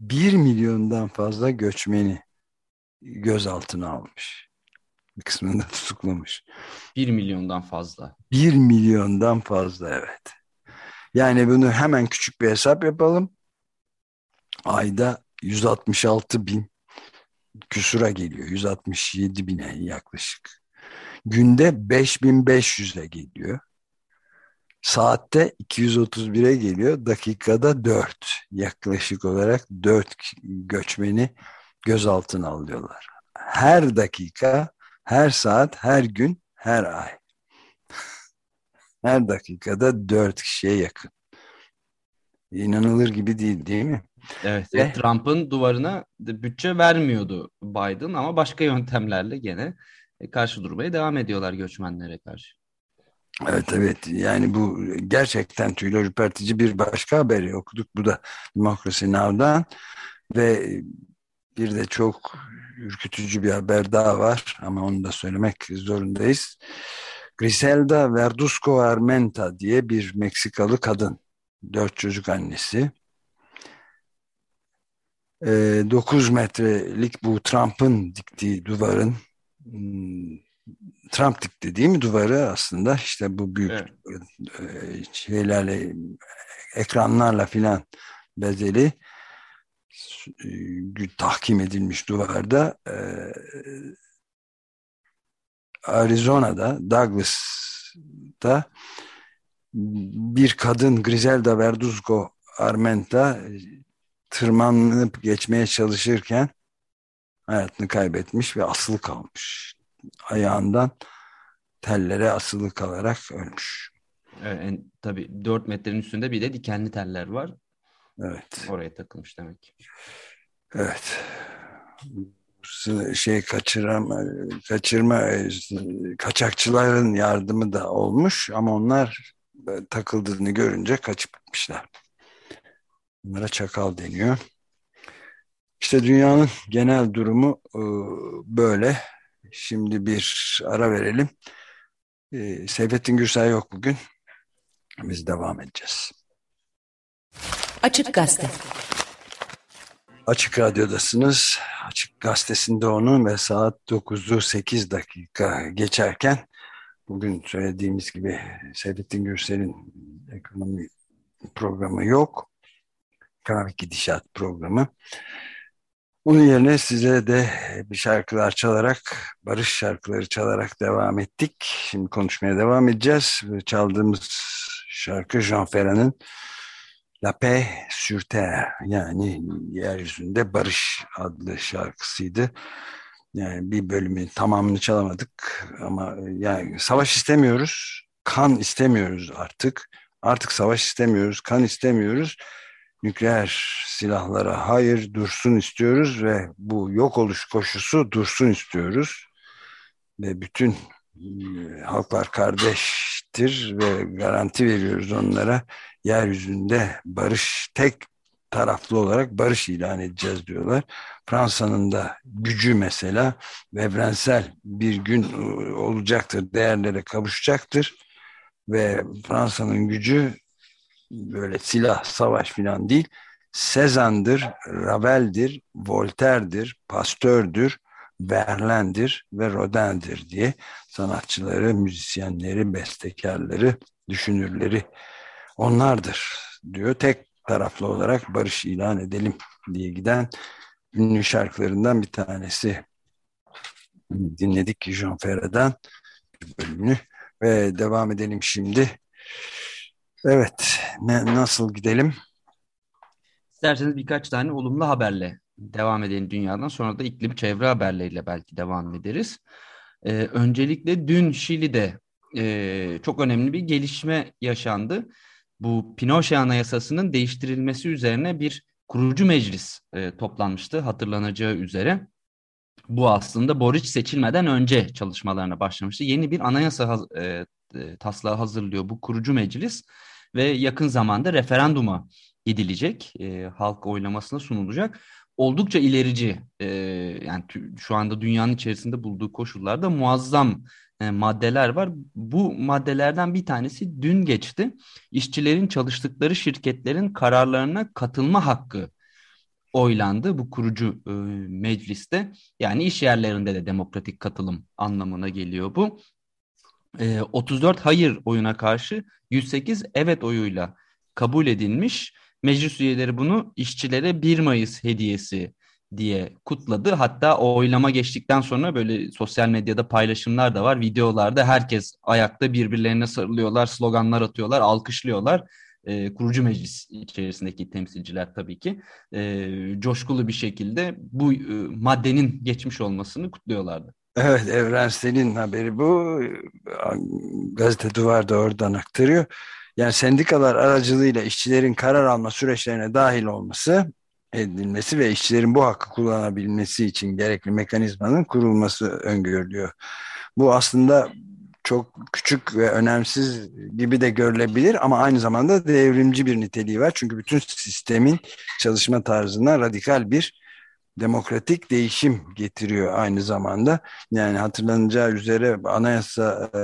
1 milyondan fazla göçmeni gözaltına almış. Bir kısmını da tutuklamış. 1 milyondan fazla. 1 milyondan fazla evet. Yani bunu hemen küçük bir hesap yapalım. Ayda 166 bin küsura geliyor. 167 bine yaklaşık. Günde 5500'e geliyor. Saatte 231'e geliyor. Dakikada 4. Yaklaşık olarak 4 göçmeni gözaltına alıyorlar. Her dakika, her saat, her gün, her ay. Her dakikada 4 kişiye yakın. İnanılır gibi değil değil mi? Evet, ve Trump'ın duvarına bütçe vermiyordu Biden ama başka yöntemlerle gene karşı durmaya devam ediyorlar göçmenlere karşı. Evet evet yani bu gerçekten tüyler ürpertici bir başka haberi okuduk. Bu da Demokrasi Now'dan ve bir de çok ürkütücü bir haber daha var ama onu da söylemek zorundayız. Griselda Verduzco Armenta diye bir Meksikalı kadın, dört çocuk annesi. E, 9 metrelik bu Trump'ın diktiği duvarın Trump dikti değil mi duvarı aslında işte bu büyük evet. E, şeylerle ekranlarla filan bezeli e, tahkim edilmiş duvarda e, Arizona'da Douglas'ta bir kadın Griselda Verduzco Armenta tırmanıp geçmeye çalışırken hayatını kaybetmiş ve asılı kalmış. Ayağından tellere asılı kalarak ölmüş. Evet, en, tabii 4 metrenin üstünde bir de dikenli teller var. Evet. Oraya takılmış demek. Evet. Şey kaçırma, kaçırma kaçakçıların yardımı da olmuş ama onlar takıldığını görünce kaçıp gitmişler. Bunlara çakal deniyor. İşte dünyanın genel durumu e, böyle. Şimdi bir ara verelim. E, Seyfettin Gürsel yok bugün. Biz devam edeceğiz. Açık Gazete. Açık Radyo'dasınız. Açık Gazetesi'nde onun ve saat 9'u 8 dakika geçerken bugün söylediğimiz gibi Seyfettin Gürsel'in ekonomi programı yok. Ekonomik Gidişat programı. Bunun yerine size de bir şarkılar çalarak, barış şarkıları çalarak devam ettik. Şimdi konuşmaya devam edeceğiz. Çaldığımız şarkı Jean Ferrat'ın La Paix sur Terre yani Yeryüzünde Barış adlı şarkısıydı. Yani bir bölümü tamamını çalamadık ama yani savaş istemiyoruz, kan istemiyoruz artık. Artık savaş istemiyoruz, kan istemiyoruz nükleer silahlara hayır dursun istiyoruz ve bu yok oluş koşusu dursun istiyoruz. Ve bütün e, halklar kardeştir ve garanti veriyoruz onlara. Yeryüzünde barış tek taraflı olarak barış ilan edeceğiz diyorlar. Fransa'nın da gücü mesela evrensel bir gün e, olacaktır, değerlere kavuşacaktır ve Fransa'nın gücü böyle silah, savaş filan değil. Sezan'dır, Ravel'dir, Voltaire'dir, Pasteur'dür, Verlaine'dir ve Rodin'dir diye sanatçıları, müzisyenleri, bestekarları, düşünürleri onlardır diyor. Tek taraflı olarak barış ilan edelim diye giden ünlü şarkılarından bir tanesi. Dinledik Jean Ferrat'dan bölümünü ve devam edelim şimdi. Evet, ne, nasıl gidelim? İsterseniz birkaç tane olumlu haberle devam edelim dünyadan. Sonra da iklim çevre haberleriyle belki devam ederiz. Ee, öncelikle dün Şili'de e, çok önemli bir gelişme yaşandı. Bu Pinochet Anayasası'nın değiştirilmesi üzerine bir kurucu meclis e, toplanmıştı hatırlanacağı üzere. Bu aslında Boric seçilmeden önce çalışmalarına başlamıştı. Yeni bir anayasa e, taslağı hazırlıyor bu kurucu meclis ve yakın zamanda referanduma gidilecek, e, halk oylamasına sunulacak. Oldukça ilerici, e, yani şu anda dünyanın içerisinde bulduğu koşullarda muazzam e, maddeler var. Bu maddelerden bir tanesi dün geçti. İşçilerin çalıştıkları şirketlerin kararlarına katılma hakkı oylandı bu kurucu e, mecliste. Yani iş yerlerinde de demokratik katılım anlamına geliyor bu. E, 34 hayır oyuna karşı 108 evet oyuyla kabul edilmiş. Meclis üyeleri bunu işçilere 1 Mayıs hediyesi diye kutladı. Hatta o oylama geçtikten sonra böyle sosyal medyada paylaşımlar da var. Videolarda herkes ayakta birbirlerine sarılıyorlar, sloganlar atıyorlar, alkışlıyorlar. E, kurucu meclis içerisindeki temsilciler tabii ki e, coşkulu bir şekilde bu e, maddenin geçmiş olmasını kutluyorlardı. Evet Evrensel'in haberi bu. Gazete Duvar da oradan aktarıyor. Yani sendikalar aracılığıyla işçilerin karar alma süreçlerine dahil olması edilmesi ve işçilerin bu hakkı kullanabilmesi için gerekli mekanizmanın kurulması öngörülüyor. Bu aslında çok küçük ve önemsiz gibi de görülebilir ama aynı zamanda devrimci bir niteliği var. Çünkü bütün sistemin çalışma tarzına radikal bir demokratik değişim getiriyor aynı zamanda. Yani hatırlanacağı üzere anayasa e,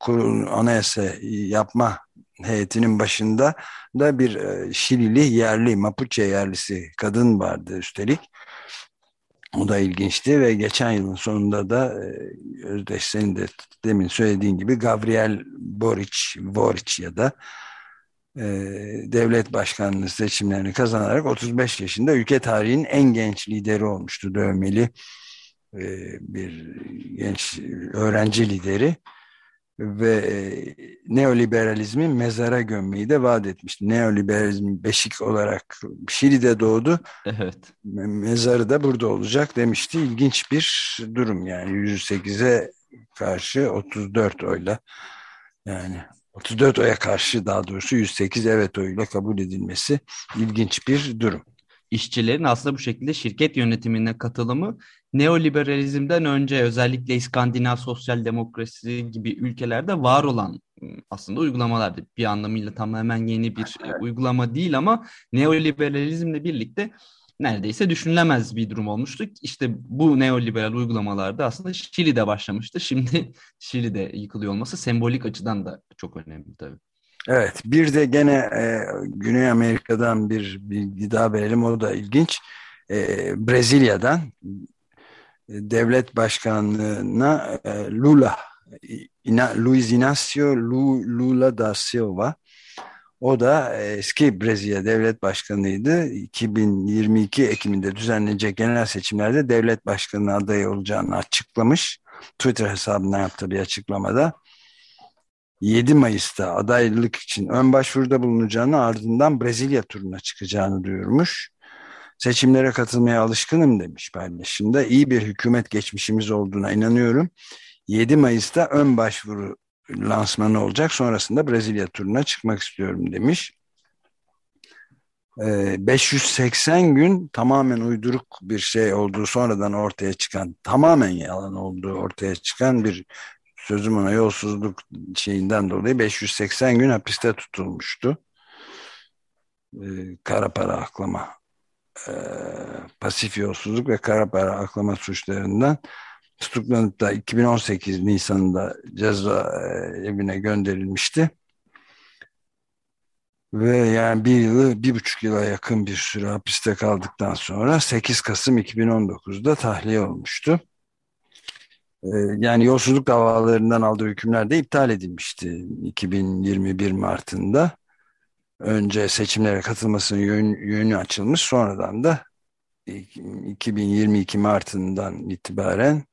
kurul anayasa yapma heyetinin başında da bir e, Şilili yerli Mapuche yerlisi kadın vardı üstelik. O da ilginçti ve geçen yılın sonunda da e, Özdeş senin de demin söylediğin gibi Gabriel Boric, Boric ya da e, devlet başkanlığı seçimlerini kazanarak 35 yaşında ülke tarihinin en genç lideri olmuştu dövmeli e, bir genç öğrenci lideri ve e, neoliberalizmi mezara gömmeyi de vaat etmişti. Neoliberalizm beşik olarak Şili'de doğdu. Evet. Mezarı da burada olacak demişti. İlginç bir durum yani 108'e karşı 34 oyla yani 34 oya karşı daha doğrusu 108 evet oyuyla kabul edilmesi ilginç bir durum. İşçilerin aslında bu şekilde şirket yönetimine katılımı neoliberalizmden önce özellikle İskandinav sosyal demokrasi gibi ülkelerde var olan ıı, aslında uygulamalardı. Bir anlamıyla tamamen yeni bir evet. uygulama değil ama neoliberalizmle birlikte neredeyse düşünülemez bir durum olmuştu. İşte bu neoliberal uygulamalarda aslında Şili'de başlamıştı. Şimdi [LAUGHS] Şili'de yıkılıyor olması sembolik açıdan da çok önemli tabii. Evet bir de gene e, Güney Amerika'dan bir bilgi daha verelim o da ilginç. E, Brezilya'dan devlet başkanlığına e, Lula Ina, Luiz Inácio Lula da Silva o da eski Brezilya devlet başkanıydı. 2022 Ekim'inde düzenlenecek genel seçimlerde devlet başkanı adayı olacağını açıklamış. Twitter hesabından yaptığı bir açıklamada. 7 Mayıs'ta adaylık için ön başvuruda bulunacağını ardından Brezilya turuna çıkacağını duyurmuş. Seçimlere katılmaya alışkınım demiş paylaşımda. İyi bir hükümet geçmişimiz olduğuna inanıyorum. 7 Mayıs'ta ön başvuru lansmanı olacak. Sonrasında Brezilya turuna çıkmak istiyorum demiş. 580 ee, gün tamamen uyduruk bir şey olduğu sonradan ortaya çıkan tamamen yalan olduğu ortaya çıkan bir sözüm ona yolsuzluk şeyinden dolayı 580 gün hapiste tutulmuştu. Ee, kara para aklama e, pasif yolsuzluk ve kara para aklama suçlarından tutuklanıp da 2018 Nisan'da ceza e, gönderilmişti. Ve yani bir yılı, bir buçuk yıla yakın bir süre hapiste kaldıktan sonra 8 Kasım 2019'da tahliye olmuştu. E, yani yolsuzluk davalarından aldığı hükümler de iptal edilmişti 2021 Mart'ında. Önce seçimlere katılmasının yönü açılmış sonradan da 2022 Mart'ından itibaren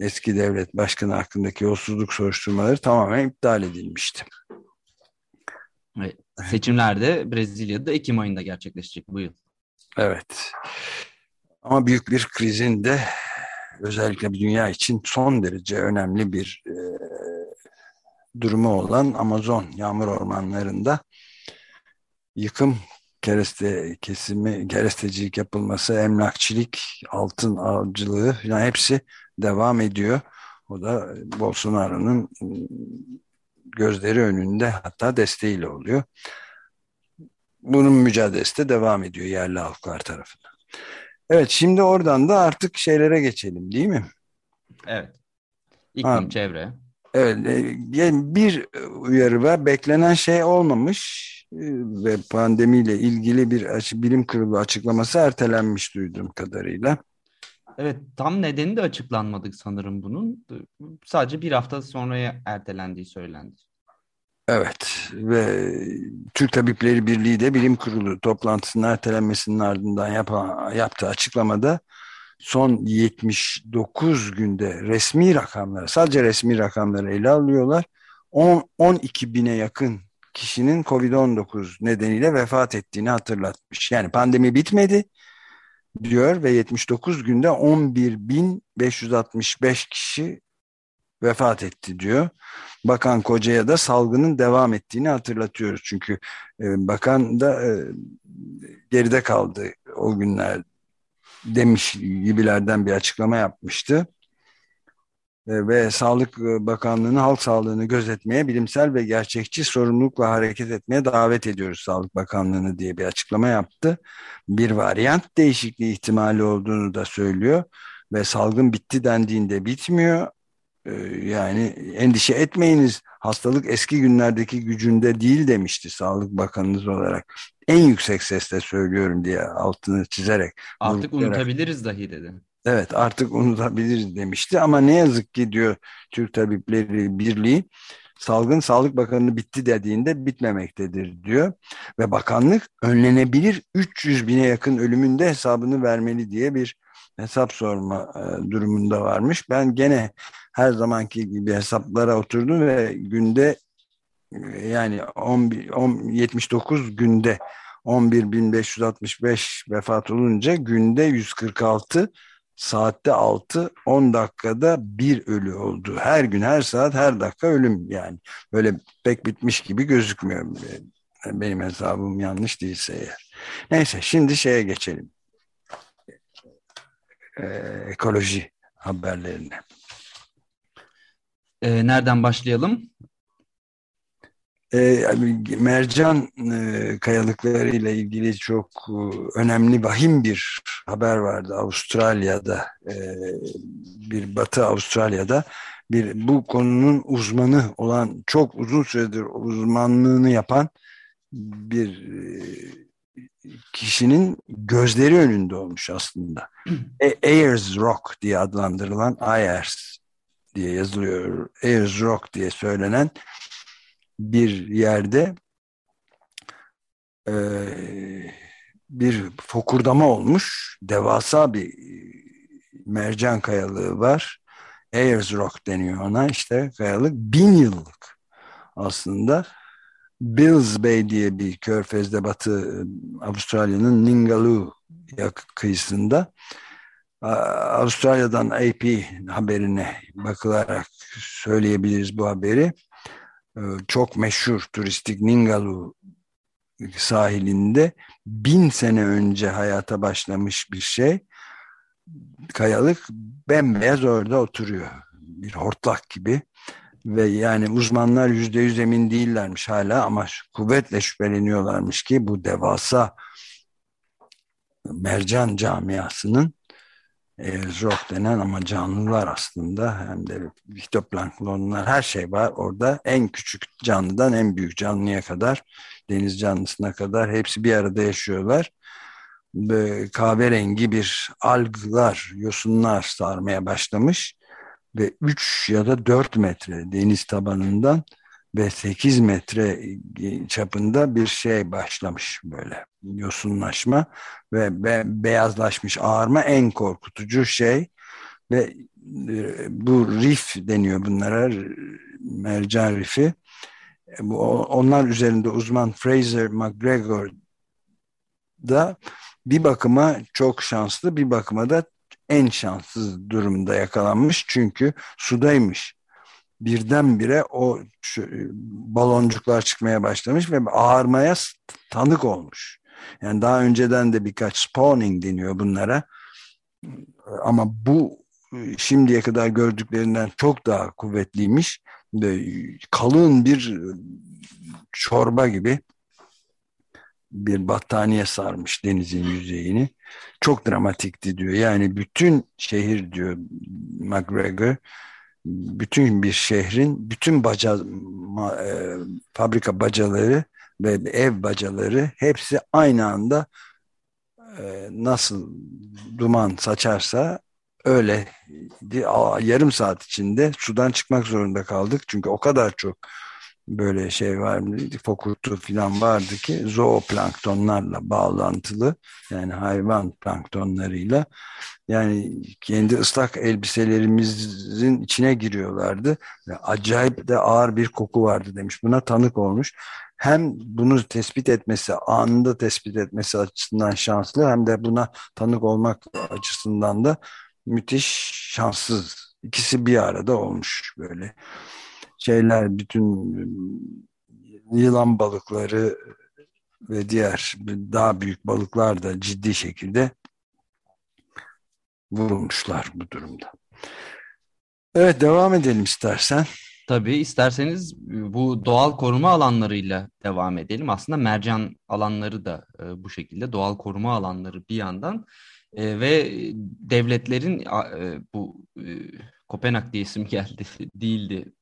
eski devlet başkanı hakkındaki yolsuzluk soruşturmaları tamamen iptal edilmişti. Evet, seçimlerde Brezilya'da Ekim ayında gerçekleşecek bu yıl. Evet. Ama büyük bir krizin de özellikle dünya için son derece önemli bir e, durumu olan Amazon yağmur ormanlarında yıkım kereste kesimi, kerestecilik yapılması, emlakçilik, altın avcılığı yani hepsi devam ediyor. O da Bolsonaro'nun gözleri önünde hatta desteğiyle oluyor. Bunun mücadelesi de devam ediyor yerli halklar tarafından. Evet şimdi oradan da artık şeylere geçelim değil mi? Evet. İklim, ha, çevre. Evet, e, bir uyarı var. Beklenen şey olmamış e, ve pandemiyle ilgili bir bilim kurulu açıklaması ertelenmiş duyduğum kadarıyla. Evet, tam nedeni de açıklanmadık sanırım bunun. Sadece bir hafta sonraya ertelendiği söylendi. Evet ve Türk Tabipleri Birliği de bilim kurulu toplantısının ertelenmesinin ardından yapan, yaptığı açıklamada son 79 günde resmi rakamları sadece resmi rakamları ele alıyorlar. 10, 12 bine yakın kişinin Covid-19 nedeniyle vefat ettiğini hatırlatmış. Yani pandemi bitmedi diyor ve 79 günde 11.565 kişi vefat etti diyor. Bakan Koca'ya da salgının devam ettiğini hatırlatıyoruz. Çünkü e, bakan da e, geride kaldı o günler demiş gibilerden bir açıklama yapmıştı. E, ve Sağlık Bakanlığı'nın halk sağlığını gözetmeye, bilimsel ve gerçekçi sorumlulukla hareket etmeye davet ediyoruz Sağlık Bakanlığı'nı diye bir açıklama yaptı. Bir varyant değişikliği ihtimali olduğunu da söylüyor ve salgın bitti dendiğinde bitmiyor. E, yani endişe etmeyiniz hastalık eski günlerdeki gücünde değil demişti Sağlık Bakanınız olarak. En yüksek sesle söylüyorum diye altını çizerek. Artık unutabiliriz dahi dedi. Evet artık unutabiliriz demişti ama ne yazık ki diyor Türk Tabipleri Birliği salgın Sağlık Bakanı bitti dediğinde bitmemektedir diyor. Ve bakanlık önlenebilir 300 bine yakın ölümünde hesabını vermeli diye bir hesap sorma e, durumunda varmış. Ben gene her zamanki gibi hesaplara oturdum ve günde e, yani 11, 10, 79 günde 11.565 vefat olunca günde 146 saatte 6 10 dakikada bir ölü oldu. Her gün her saat her dakika ölüm yani. Böyle pek bitmiş gibi gözükmüyor. Benim hesabım yanlış değilse eğer. Neyse şimdi şeye geçelim. Ee, ekoloji haberlerine. Ee, nereden başlayalım? E, mercan e, kayalıkları ile ilgili çok e, önemli vahim bir haber vardı Avustralya'da e, bir Batı Avustralya'da bir bu konunun uzmanı olan çok uzun süredir uzmanlığını yapan bir e, kişinin gözleri önünde olmuş aslında. [CLEARS THROAT] E, Ayers Rock diye adlandırılan Ayers diye yazılıyor. Ayers Rock diye söylenen bir yerde e, bir fokurdama olmuş. Devasa bir mercan kayalığı var. Ayers Rock deniyor ona işte kayalık. Bin yıllık aslında. Bills Bay diye bir körfezde batı Avustralya'nın Ningaloo kıyısında. Avustralya'dan AP haberine bakılarak söyleyebiliriz bu haberi. Ee, çok meşhur turistik Ningalu sahilinde bin sene önce hayata başlamış bir şey. Kayalık bembeyaz orada oturuyor. Bir hortlak gibi. Ve yani uzmanlar yüzde yüz emin değillermiş hala ama kuvvetle şüpheleniyorlarmış ki bu devasa mercan camiasının e, rock denen ama canlılar aslında. Hem de fitoplanktonlar her şey var. Orada en küçük canlıdan en büyük canlıya kadar deniz canlısına kadar hepsi bir arada yaşıyorlar. Ve kahverengi bir alglar yosunlar sarmaya başlamış. Ve 3 ya da 4 metre deniz tabanından ve 8 metre çapında bir şey başlamış böyle yosunlaşma ve be, beyazlaşmış ağarma en korkutucu şey ve e, bu rif deniyor bunlara mercan rifi. Bu, onlar üzerinde uzman Fraser McGregor da bir bakıma çok şanslı bir bakıma da en şanssız durumda yakalanmış. Çünkü sudaymış. Birdenbire o baloncuklar çıkmaya başlamış ve ağarmaya tanık olmuş. Yani daha önceden de birkaç spawning deniyor bunlara. Ama bu şimdiye kadar gördüklerinden çok daha kuvvetliymiş. Ve kalın bir çorba gibi bir battaniye sarmış denizin yüzeyini. Çok dramatikti diyor. Yani bütün şehir diyor McGregor bütün bir şehrin bütün baca e, fabrika bacaları ve ev bacaları hepsi aynı anda e, nasıl duman saçarsa öyle yarım saat içinde sudan çıkmak zorunda kaldık. Çünkü o kadar çok böyle şey var fokurtu falan vardı ki zooplanktonlarla bağlantılı yani hayvan planktonlarıyla yani kendi ıslak elbiselerimizin içine giriyorlardı ve acayip de ağır bir koku vardı demiş buna tanık olmuş. Hem bunu tespit etmesi anında tespit etmesi açısından şanslı hem de buna tanık olmak açısından da müthiş şanssız. İkisi bir arada olmuş böyle şeyler bütün yılan balıkları ve diğer daha büyük balıklar da ciddi şekilde vurulmuşlar bu durumda. Evet devam edelim istersen. Tabii isterseniz bu doğal koruma alanlarıyla devam edelim. Aslında mercan alanları da e, bu şekilde doğal koruma alanları bir yandan e, ve devletlerin e, bu e, Kopenhag diye isim geldi [LAUGHS] değildi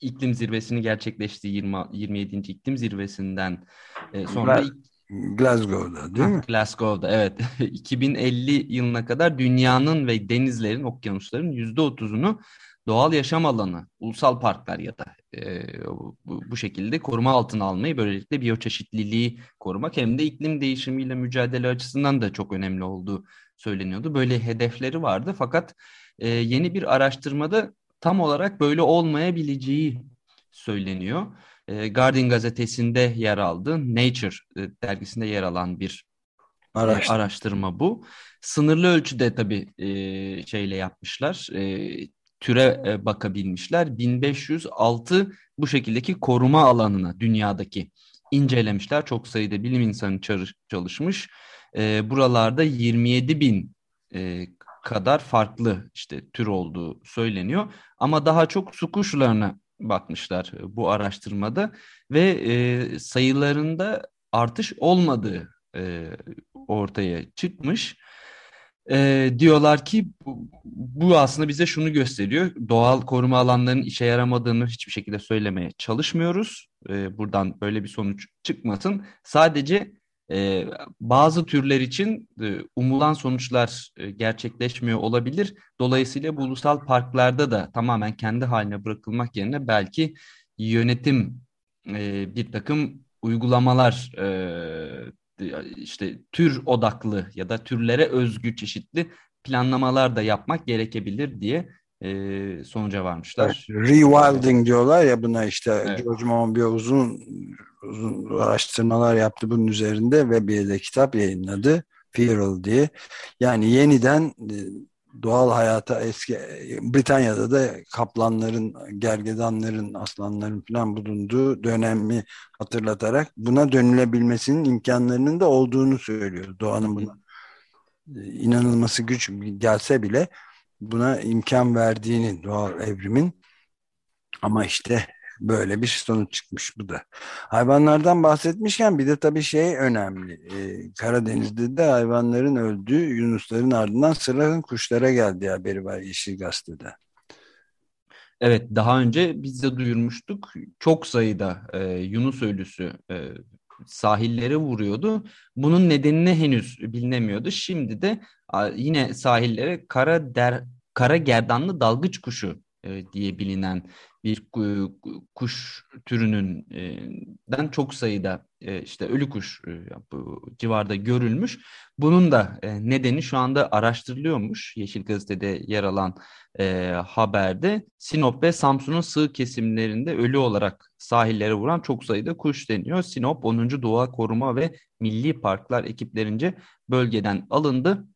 iklim zirvesini gerçekleşti 20, 27. iklim zirvesinden e, sonra Glasgow'da değil mi? Glasgow'da evet. [LAUGHS] 2050 yılına kadar dünyanın ve denizlerin, okyanusların %30'unu doğal yaşam alanı, ulusal parklar ya da e, bu, bu şekilde koruma altına almayı böylelikle biyoçeşitliliği korumak hem de iklim değişimiyle mücadele açısından da çok önemli olduğu söyleniyordu. Böyle hedefleri vardı fakat e, yeni bir araştırmada tam olarak böyle olmayabileceği söyleniyor. E, Guardian gazetesinde yer aldı. Nature e, dergisinde yer alan bir e, araştırma, araştırma bu. Sınırlı ölçüde tabii e, şeyle yapmışlar. E, türe e, bakabilmişler. 1506 bu şekildeki koruma alanına dünyadaki incelemişler. Çok sayıda bilim insanı çalışmış. E, buralarda 27 bin e, kadar farklı işte tür olduğu söyleniyor. Ama daha çok su kuşlarına bakmışlar e, bu araştırmada ve e, sayılarında artış olmadığı e, ortaya çıkmış. E, diyorlar ki bu, bu aslında bize şunu gösteriyor. Doğal koruma alanlarının işe yaramadığını hiçbir şekilde söylemeye çalışmıyoruz. E, buradan böyle bir sonuç çıkmasın. Sadece e, bazı türler için e, umulan sonuçlar e, gerçekleşmiyor olabilir. Dolayısıyla bu ulusal parklarda da tamamen kendi haline bırakılmak yerine belki yönetim e, bir takım uygulamalar e, işte tür odaklı ya da türlere özgü çeşitli planlamalar da yapmak gerekebilir diye e, sonuca varmışlar. Rewilding diyorlar ya buna işte evet. George Monbiot uzun uzun araştırmalar yaptı bunun üzerinde ve bir de kitap yayınladı. Feral diye. Yani yeniden e, doğal hayata eski Britanya'da da kaplanların, gergedanların, aslanların falan bulunduğu dönemi hatırlatarak buna dönülebilmesinin imkanlarının da olduğunu söylüyor. Doğanın buna e, inanılması güç gelse bile buna imkan verdiğini doğal evrimin ama işte böyle bir sonuç çıkmış bu da. Hayvanlardan bahsetmişken bir de tabii şey önemli. Ee, Karadeniz'de de hayvanların öldüğü yunusların ardından sıranın kuşlara geldiği haberi var Yeşil Gazete'de. Evet daha önce biz de duyurmuştuk. Çok sayıda e, Yunus ölüsü e, sahillere vuruyordu. Bunun nedenini henüz bilinemiyordu. Şimdi de yine sahillere kara der kara gerdanlı dalgıç kuşu e, diye bilinen bir kuş türünün den çok sayıda e, işte ölü kuş e, bu civarda görülmüş. Bunun da nedeni şu anda araştırılıyormuş. Yeşil Gazete'de yer alan haberde Sinop ve Samsun'un sığ kesimlerinde ölü olarak sahillere vuran çok sayıda kuş deniyor. Sinop 10. Doğa Koruma ve Milli Parklar ekiplerince bölgeden alındı.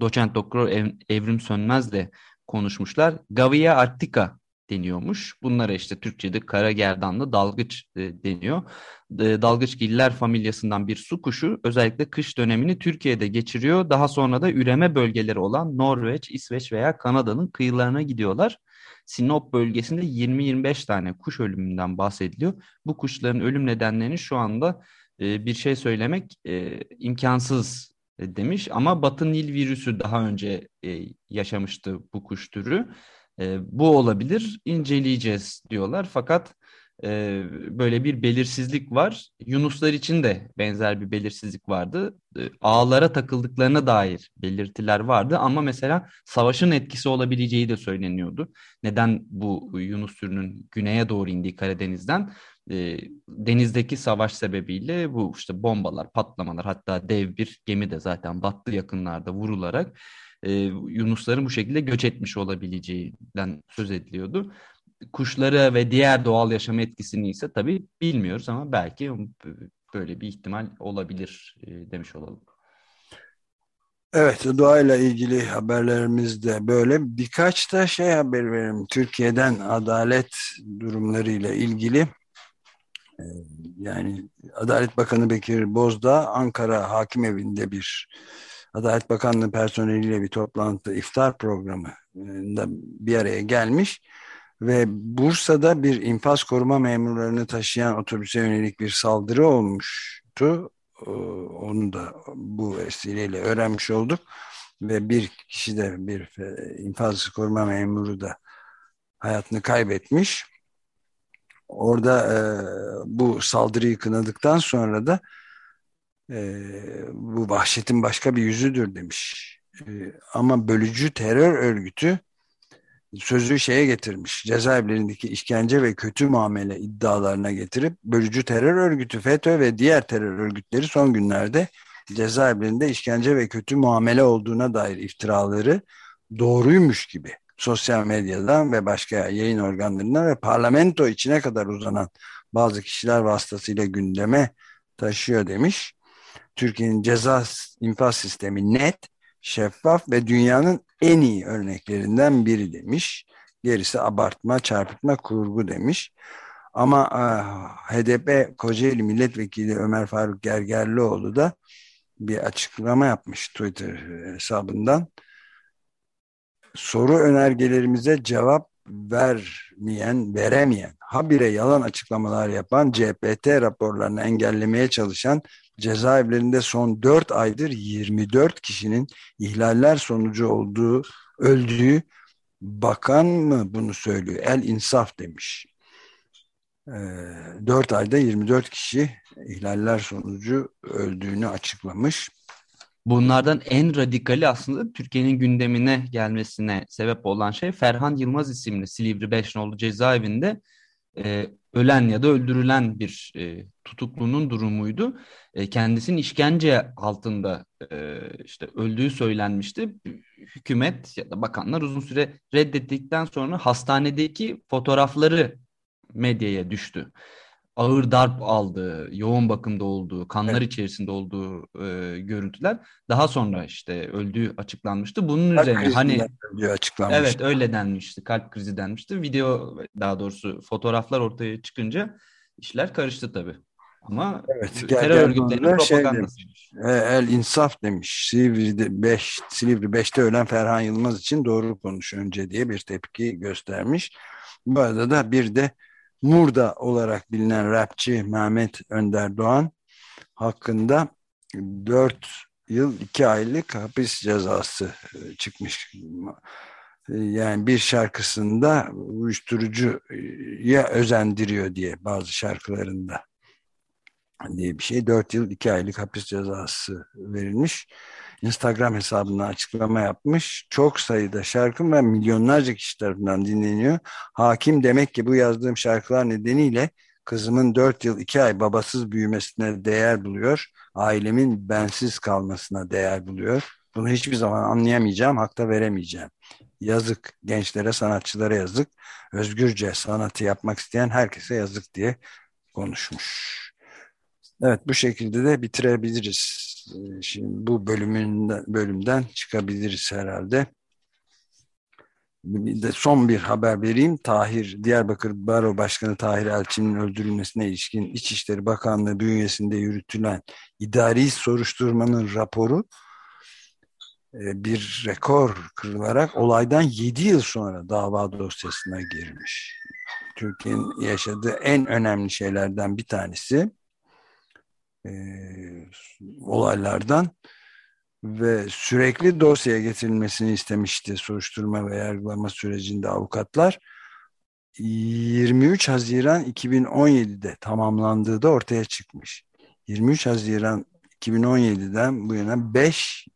Doçent Doktor Evrim Sönmez de konuşmuşlar. Gavia arctica deniyormuş. Bunlara işte Türkçe'de kara gerdanlı dalgıç e, deniyor. E, dalgıçgiller familyasından bir su kuşu özellikle kış dönemini Türkiye'de geçiriyor. Daha sonra da üreme bölgeleri olan Norveç, İsveç veya Kanada'nın kıyılarına gidiyorlar. Sinop bölgesinde 20-25 tane kuş ölümünden bahsediliyor. Bu kuşların ölüm nedenlerini şu anda e, bir şey söylemek e, imkansız demiş ama Batı Nil virüsü daha önce e, yaşamıştı bu kuş türü. E, bu olabilir, inceleyeceğiz diyorlar. Fakat e, böyle bir belirsizlik var. Yunuslar için de benzer bir belirsizlik vardı. E, ağlara takıldıklarına dair belirtiler vardı ama mesela savaşın etkisi olabileceği de söyleniyordu. Neden bu Yunus sürünün güneye doğru indiği Karadeniz'den? E, denizdeki savaş sebebiyle bu işte bombalar, patlamalar hatta dev bir gemi de zaten battı yakınlarda vurularak e, Yunusların bu şekilde göç etmiş olabileceğinden söz ediliyordu kuşları ve diğer doğal yaşam etkisini ise tabii bilmiyoruz ama belki böyle bir ihtimal olabilir e, demiş olalım. Evet, doğayla ilgili haberlerimiz de böyle. Birkaç da şey haber verelim. Türkiye'den adalet durumlarıyla ilgili. E, yani Adalet Bakanı Bekir Bozdağ Ankara Hakim Evi'nde bir Adalet Bakanlığı personeliyle bir toplantı, iftar programı bir araya gelmiş ve Bursa'da bir infaz koruma memurlarını taşıyan otobüse yönelik bir saldırı olmuştu. Ee, onu da bu vesileyle öğrenmiş olduk ve bir kişi de bir infaz koruma memuru da hayatını kaybetmiş. Orada e, bu saldırıyı kınadıktan sonra da e, bu vahşetin başka bir yüzüdür demiş. E, ama bölücü terör örgütü sözü şeye getirmiş. Cezaevlerindeki işkence ve kötü muamele iddialarına getirip bölücü terör örgütü FETÖ ve diğer terör örgütleri son günlerde cezaevlerinde işkence ve kötü muamele olduğuna dair iftiraları doğruymuş gibi sosyal medyadan ve başka yayın organlarından ve parlamento içine kadar uzanan bazı kişiler vasıtasıyla gündeme taşıyor demiş. Türkiye'nin ceza infaz sistemi net, şeffaf ve dünyanın en iyi örneklerinden biri demiş. Gerisi abartma, çarpıtma, kurgu demiş. Ama e, HDP Kocaeli Milletvekili Ömer Faruk Gergerlioğlu da bir açıklama yapmış Twitter hesabından. Soru önergelerimize cevap vermeyen, veremeyen, habire yalan açıklamalar yapan, CPT raporlarını engellemeye çalışan cezaevlerinde son 4 aydır 24 kişinin ihlaller sonucu olduğu, öldüğü bakan mı bunu söylüyor? El insaf demiş. E, ee, 4 ayda 24 kişi ihlaller sonucu öldüğünü açıklamış. Bunlardan en radikali aslında Türkiye'nin gündemine gelmesine sebep olan şey Ferhan Yılmaz isimli Silivri Beşnolu cezaevinde e, ölen ya da öldürülen bir e, tutuklunun durumuydu. E, kendisinin işkence altında e, işte öldüğü söylenmişti. Hükümet ya da bakanlar uzun süre reddettikten sonra hastanedeki fotoğrafları medyaya düştü ağır darp aldığı, yoğun bakımda olduğu, kanlar evet. içerisinde olduğu e, görüntüler daha sonra işte öldüğü açıklanmıştı. Bunun kalp üzerine hani açıklanmıştı. Evet öyle denmişti. Kalp krizi denmişti. Video daha doğrusu fotoğraflar ortaya çıkınca işler karıştı tabii. Ama evet, terör örgütlerinin şey propagandasıymış. Şey el insaf demiş. Silivri'de 5 Silivri 5'te ölen Ferhan Yılmaz için doğru konuş önce diye bir tepki göstermiş. Bu arada da bir de Murda olarak bilinen rapçi Mehmet Önder Doğan hakkında 4 yıl 2 aylık hapis cezası e, çıkmış. E, yani bir şarkısında uyuşturucuya özendiriyor diye bazı şarkılarında diye bir şey. 4 yıl 2 aylık hapis cezası verilmiş. Instagram hesabına açıklama yapmış. Çok sayıda şarkım ve milyonlarca kişi tarafından dinleniyor. Hakim demek ki bu yazdığım şarkılar nedeniyle kızımın 4 yıl 2 ay babasız büyümesine değer buluyor. Ailemin bensiz kalmasına değer buluyor. Bunu hiçbir zaman anlayamayacağım, hakta veremeyeceğim. Yazık gençlere, sanatçılara yazık. Özgürce sanatı yapmak isteyen herkese yazık diye konuşmuş. Evet bu şekilde de bitirebiliriz şimdi bu bölümünden, bölümden çıkabiliriz herhalde. Bir de son bir haber vereyim. Tahir, Diyarbakır Baro Başkanı Tahir Elçi'nin öldürülmesine ilişkin İçişleri Bakanlığı bünyesinde yürütülen idari soruşturmanın raporu e, bir rekor kırılarak olaydan 7 yıl sonra dava dosyasına girmiş. Türkiye'nin yaşadığı en önemli şeylerden bir tanesi e, olaylardan ve sürekli dosyaya getirilmesini istemişti soruşturma ve yargılama sürecinde avukatlar. 23 Haziran 2017'de tamamlandığı da ortaya çıkmış. 23 Haziran 2017'den bu yana 5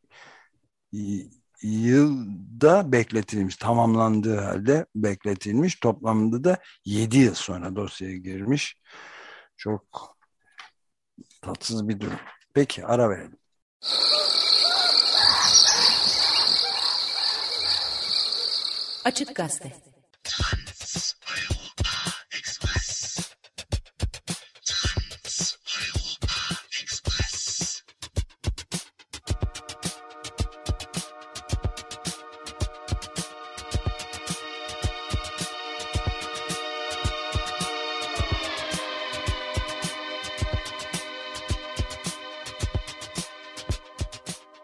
yılda bekletilmiş, tamamlandığı halde bekletilmiş. Toplamda da 7 yıl sonra dosyaya girmiş. Çok tatsız bir durum. Peki ara verelim. Açık Gazete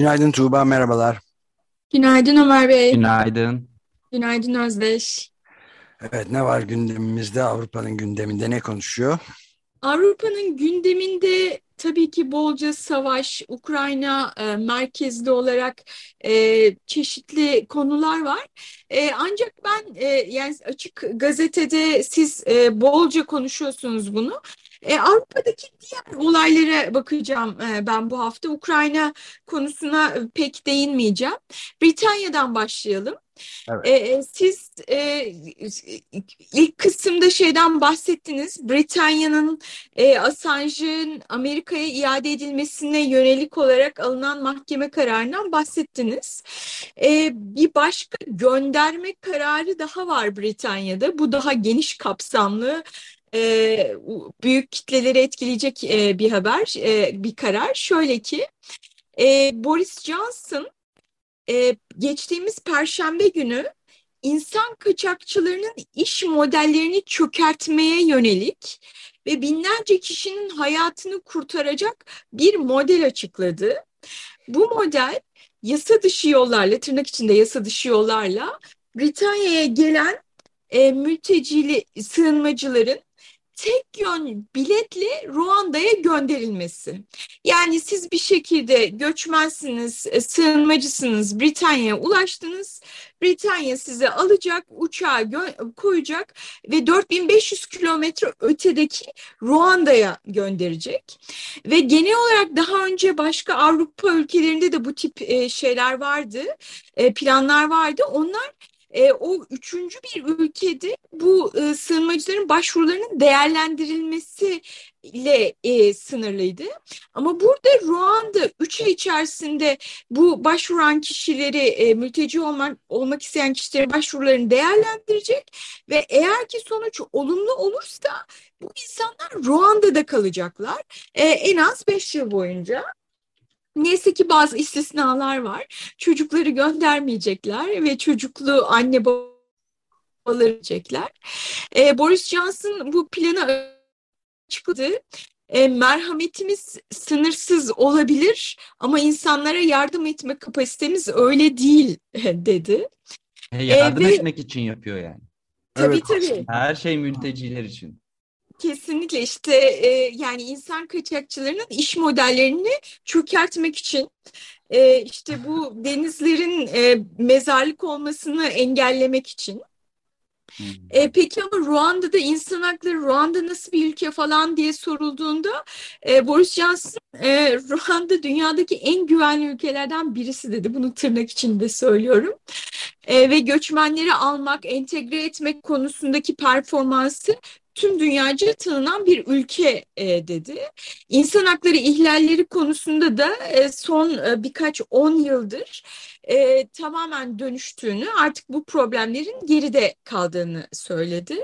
Günaydın Tuğba, merhabalar. Günaydın Ömer Bey. Günaydın. Günaydın Özdeş. Evet, ne var gündemimizde? Avrupa'nın gündeminde ne konuşuyor? Avrupa'nın gündeminde tabii ki bolca savaş, Ukrayna e, merkezli olarak e, çeşitli konular var. E, ancak ben e, yani açık gazetede siz e, bolca konuşuyorsunuz bunu. E, Avrupa'daki diğer olaylara bakacağım e, ben bu hafta. Ukrayna konusuna pek değinmeyeceğim. Britanya'dan başlayalım. Evet. E, siz e, ilk kısımda şeyden bahsettiniz. Britanya'nın e, Assange'ın Amerika'ya iade edilmesine yönelik olarak alınan mahkeme kararından bahsettiniz. E, bir başka gönderme kararı daha var Britanya'da. Bu daha geniş kapsamlı e, büyük kitleleri etkileyecek e, bir haber, e, bir karar. Şöyle ki e, Boris Johnson e, geçtiğimiz Perşembe günü insan kaçakçılarının iş modellerini çökertmeye yönelik ve binlerce kişinin hayatını kurtaracak bir model açıkladı. Bu model yasa dışı yollarla, tırnak içinde yasa dışı yollarla Britanya'ya gelen e, mültecili sığınmacıların tek yön biletle Ruanda'ya gönderilmesi. Yani siz bir şekilde göçmensiniz, e, sığınmacısınız, Britanya'ya ulaştınız. Britanya sizi alacak, uçağa koyacak ve 4500 kilometre ötedeki Ruanda'ya gönderecek. Ve genel olarak daha önce başka Avrupa ülkelerinde de bu tip e, şeyler vardı, e, planlar vardı. Onlar e, o üçüncü bir ülkede bu e, sığınmacıların başvurularının değerlendirilmesiyle e, sınırlıydı. Ama burada Ruanda üç ay içerisinde bu başvuran kişileri, e, mülteci olmak, olmak isteyen kişilerin başvurularını değerlendirecek ve eğer ki sonuç olumlu olursa bu insanlar Ruanda'da kalacaklar e, en az beş yıl boyunca. Neyse ki bazı istisnalar var. Çocukları göndermeyecekler ve çocuklu anne babaları diyecekler. E, Boris Johnson bu planı açıkladı. E, merhametimiz sınırsız olabilir ama insanlara yardım etme kapasitemiz öyle değil [LAUGHS] dedi. E, yardım e, etmek için yapıyor yani. Tabii evet. tabii. Her şey mülteciler için. Kesinlikle işte e, yani insan kaçakçılarının iş modellerini çökertmek için e, işte bu [LAUGHS] denizlerin e, mezarlık olmasını engellemek için. Hmm. E, peki ama Ruanda'da insan hakları, Ruanda nasıl bir ülke falan diye sorulduğunda e, Boris Johnson e, Ruanda dünyadaki en güvenli ülkelerden birisi dedi. Bunu tırnak içinde söylüyorum. E, ve göçmenleri almak, entegre etmek konusundaki performansı tüm dünyaca tanınan bir ülke e, dedi. İnsan hakları ihlalleri konusunda da e, son e, birkaç on yıldır e, tamamen dönüştüğünü artık bu problemlerin geride kaldığını söyledi.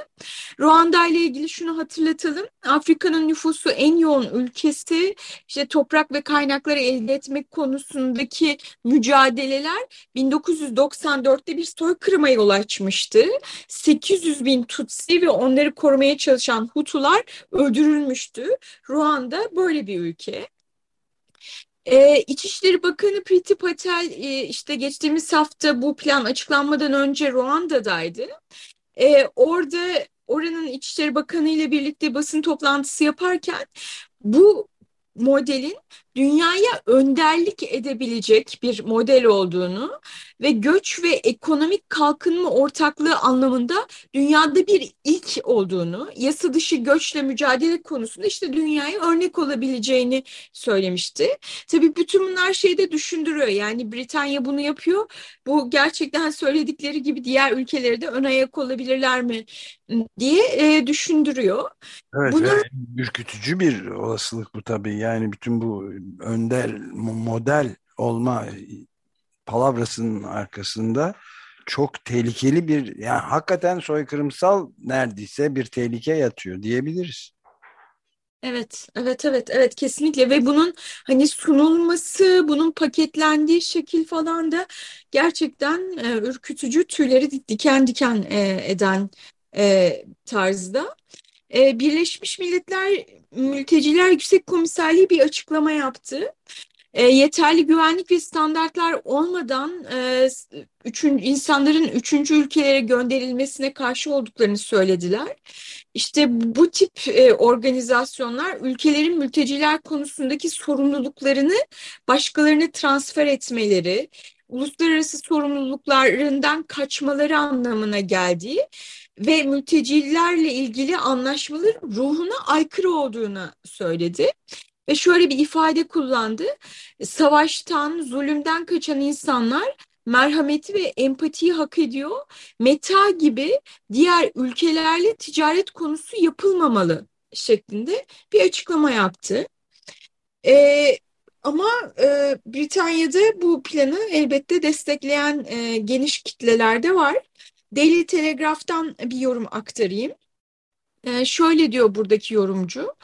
Ruanda ile ilgili şunu hatırlatalım. Afrika'nın nüfusu en yoğun ülkesi işte toprak ve kaynakları elde etmek konusundaki mücadeleler 1994'te bir soykırıma yol açmıştı. 800 bin Tutsi ve onları korumaya çalışan Hutular öldürülmüştü. Ruanda böyle bir ülke. Ee, İçişleri Bakanı Priti Patel e, işte geçtiğimiz hafta bu plan açıklanmadan önce Ruanda'daydı. Ee, orada oranın İçişleri Bakanı ile birlikte basın toplantısı yaparken bu modelin dünyaya önderlik edebilecek bir model olduğunu ve göç ve ekonomik kalkınma ortaklığı anlamında dünyada bir ilk olduğunu, yasa dışı göçle mücadele konusunda işte dünyaya örnek olabileceğini söylemişti. Tabii bütün bunlar şeyde düşündürüyor. Yani Britanya bunu yapıyor. Bu gerçekten söyledikleri gibi diğer ülkeleri de ön ayak olabilirler mi diye e, düşündürüyor. Evet, Bunu... ve ürkütücü bir olasılık bu tabii. Yani bütün bu önder model olma palavrasının arkasında çok tehlikeli bir yani hakikaten soykırımsal neredeyse bir tehlike yatıyor diyebiliriz. Evet, evet, evet, evet kesinlikle ve bunun hani sunulması, bunun paketlendiği şekil falan da gerçekten e, ürkütücü, tüyleri diken diken e, eden e, tarzda. E, Birleşmiş Milletler Mülteciler Yüksek Komiserliği bir açıklama yaptı. E, yeterli güvenlik ve standartlar olmadan e, insanların üçüncü ülkelere gönderilmesine karşı olduklarını söylediler. İşte bu tip e, organizasyonlar ülkelerin mülteciler konusundaki sorumluluklarını başkalarına transfer etmeleri, uluslararası sorumluluklarından kaçmaları anlamına geldiği ve mültecilerle ilgili anlaşmaların ruhuna aykırı olduğunu söyledi. Ve şöyle bir ifade kullandı. Savaştan, zulümden kaçan insanlar merhameti ve empatiyi hak ediyor. Meta gibi diğer ülkelerle ticaret konusu yapılmamalı şeklinde bir açıklama yaptı. Ee, ama e, Britanya'da bu planı elbette destekleyen e, geniş kitleler de var. Daily Telegraph'tan bir yorum aktarayım. E, şöyle diyor buradaki yorumcu.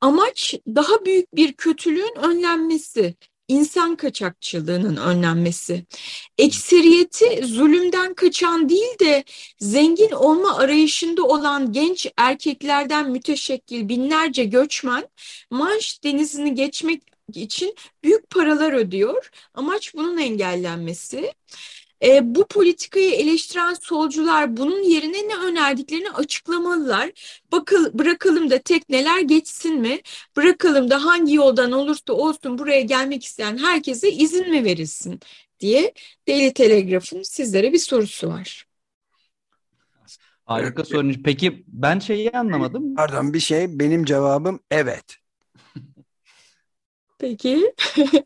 Amaç daha büyük bir kötülüğün önlenmesi, insan kaçakçılığının önlenmesi. Ekseriyeti zulümden kaçan değil de zengin olma arayışında olan genç erkeklerden müteşekkil binlerce göçmen Manş denizini geçmek için büyük paralar ödüyor. Amaç bunun engellenmesi. E, bu politikayı eleştiren solcular bunun yerine ne önerdiklerini açıklamalılar. Bakıl, bırakalım da tekneler geçsin mi? Bırakalım da hangi yoldan olursa olsun buraya gelmek isteyen herkese izin mi verilsin diye Daily Telegraph'ın sizlere bir sorusu var. Harika sorun. Peki ben şeyi anlamadım. Pardon bir şey benim cevabım evet. Peki. [LAUGHS]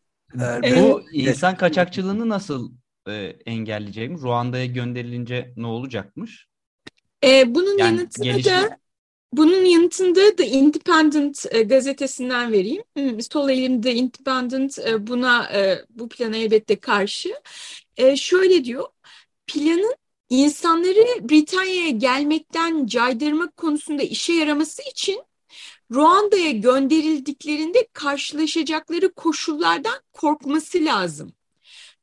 Bu insan kaçakçılığını nasıl e, engelleyeceğim? Ruanda'ya gönderilince ne olacakmış? E, bunun yani yanıtını gelişme... da bunun yanıtında The Independent e, gazetesinden vereyim. Sol elimde Independent e, buna e, bu plana elbette karşı. E, şöyle diyor. Planın insanları Britanya'ya gelmekten caydırmak konusunda işe yaraması için Ruanda'ya gönderildiklerinde karşılaşacakları koşullardan korkması lazım.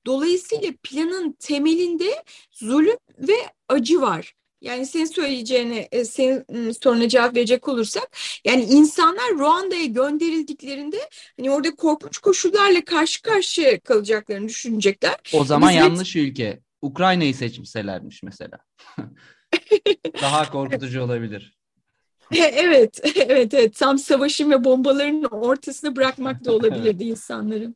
Dolayısıyla planın temelinde zulüm ve acı var. Yani senin söyleyeceğine, e, senin ıı, soruna cevap verecek olursak, yani insanlar Ruanda'ya gönderildiklerinde hani orada korkunç koşullarla karşı karşıya kalacaklarını düşünecekler. O zaman Biz yanlış ülke. Ukrayna'yı seçmişselermiş mesela. [LAUGHS] Daha korkutucu olabilir. [LAUGHS] Evet, [LAUGHS] evet, evet. Tam savaşın ve bombaların ortasına bırakmak da olabilirdi insanların.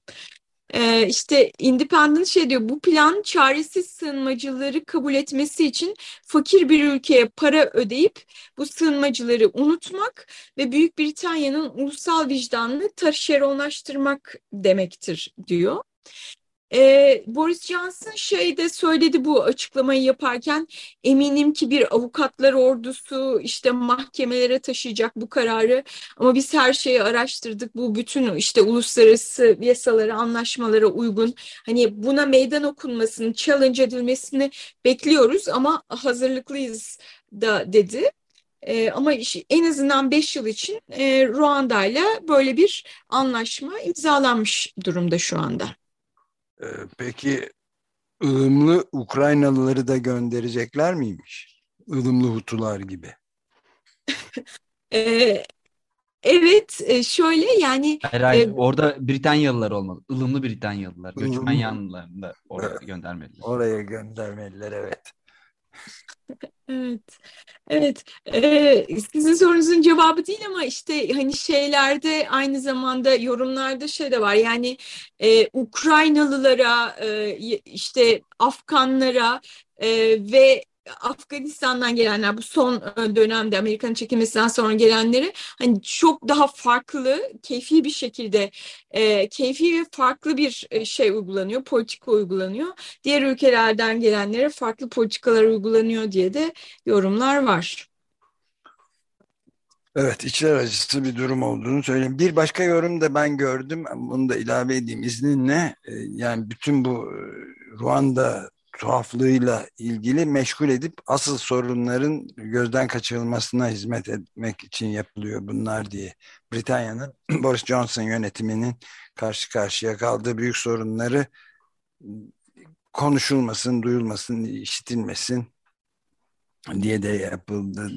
Ee, işte Independent şey diyor bu plan çaresiz sığınmacıları kabul etmesi için fakir bir ülkeye para ödeyip bu sığınmacıları unutmak ve Büyük Britanya'nın ulusal vicdanını taşeronlaştırmak demektir diyor. E, Boris Johnson şey de söyledi bu açıklamayı yaparken eminim ki bir avukatlar ordusu işte mahkemelere taşıyacak bu kararı ama biz her şeyi araştırdık bu bütün işte uluslararası yasalara anlaşmalara uygun hani buna meydan okunmasını challenge edilmesini bekliyoruz ama hazırlıklıyız da dedi. E, ama en azından 5 yıl için e, Ruanda ile böyle bir anlaşma imzalanmış durumda şu anda. Ee, peki ılımlı Ukraynalıları da gönderecekler miymiş? Ilımlı Hutular gibi. [LAUGHS] ee, evet e, şöyle yani hayır, hayır, e, orada Britanyalılar olmalı. Ilımlı Britanyalılar. Göçmen yanlılarını da oraya göndermeliler. Oraya göndermeliler evet. Evet, evet. Ee, sizin sorunuzun cevabı değil ama işte hani şeylerde aynı zamanda yorumlarda şey de var. Yani e, Ukraynalılara, e, işte Afganlara e, ve Afganistan'dan gelenler bu son e, dönemde Amerika'nın çekilmesinden sonra gelenleri hani çok daha farklı keyfi bir şekilde e, keyfi ve farklı bir e, şey uygulanıyor politika uygulanıyor diğer ülkelerden gelenlere farklı politikalar uygulanıyor diye de yorumlar var. Evet içler acısı bir durum olduğunu söyleyeyim. Bir başka yorum da ben gördüm. Bunu da ilave edeyim izninle. Yani bütün bu Ruanda tuhaflığıyla ilgili meşgul edip asıl sorunların gözden kaçırılmasına hizmet etmek için yapılıyor bunlar diye. Britanya'nın [CLEARS THROAT] Boris Johnson yönetiminin karşı karşıya kaldığı büyük sorunları konuşulmasın, duyulmasın, işitilmesin diye de yapıldı,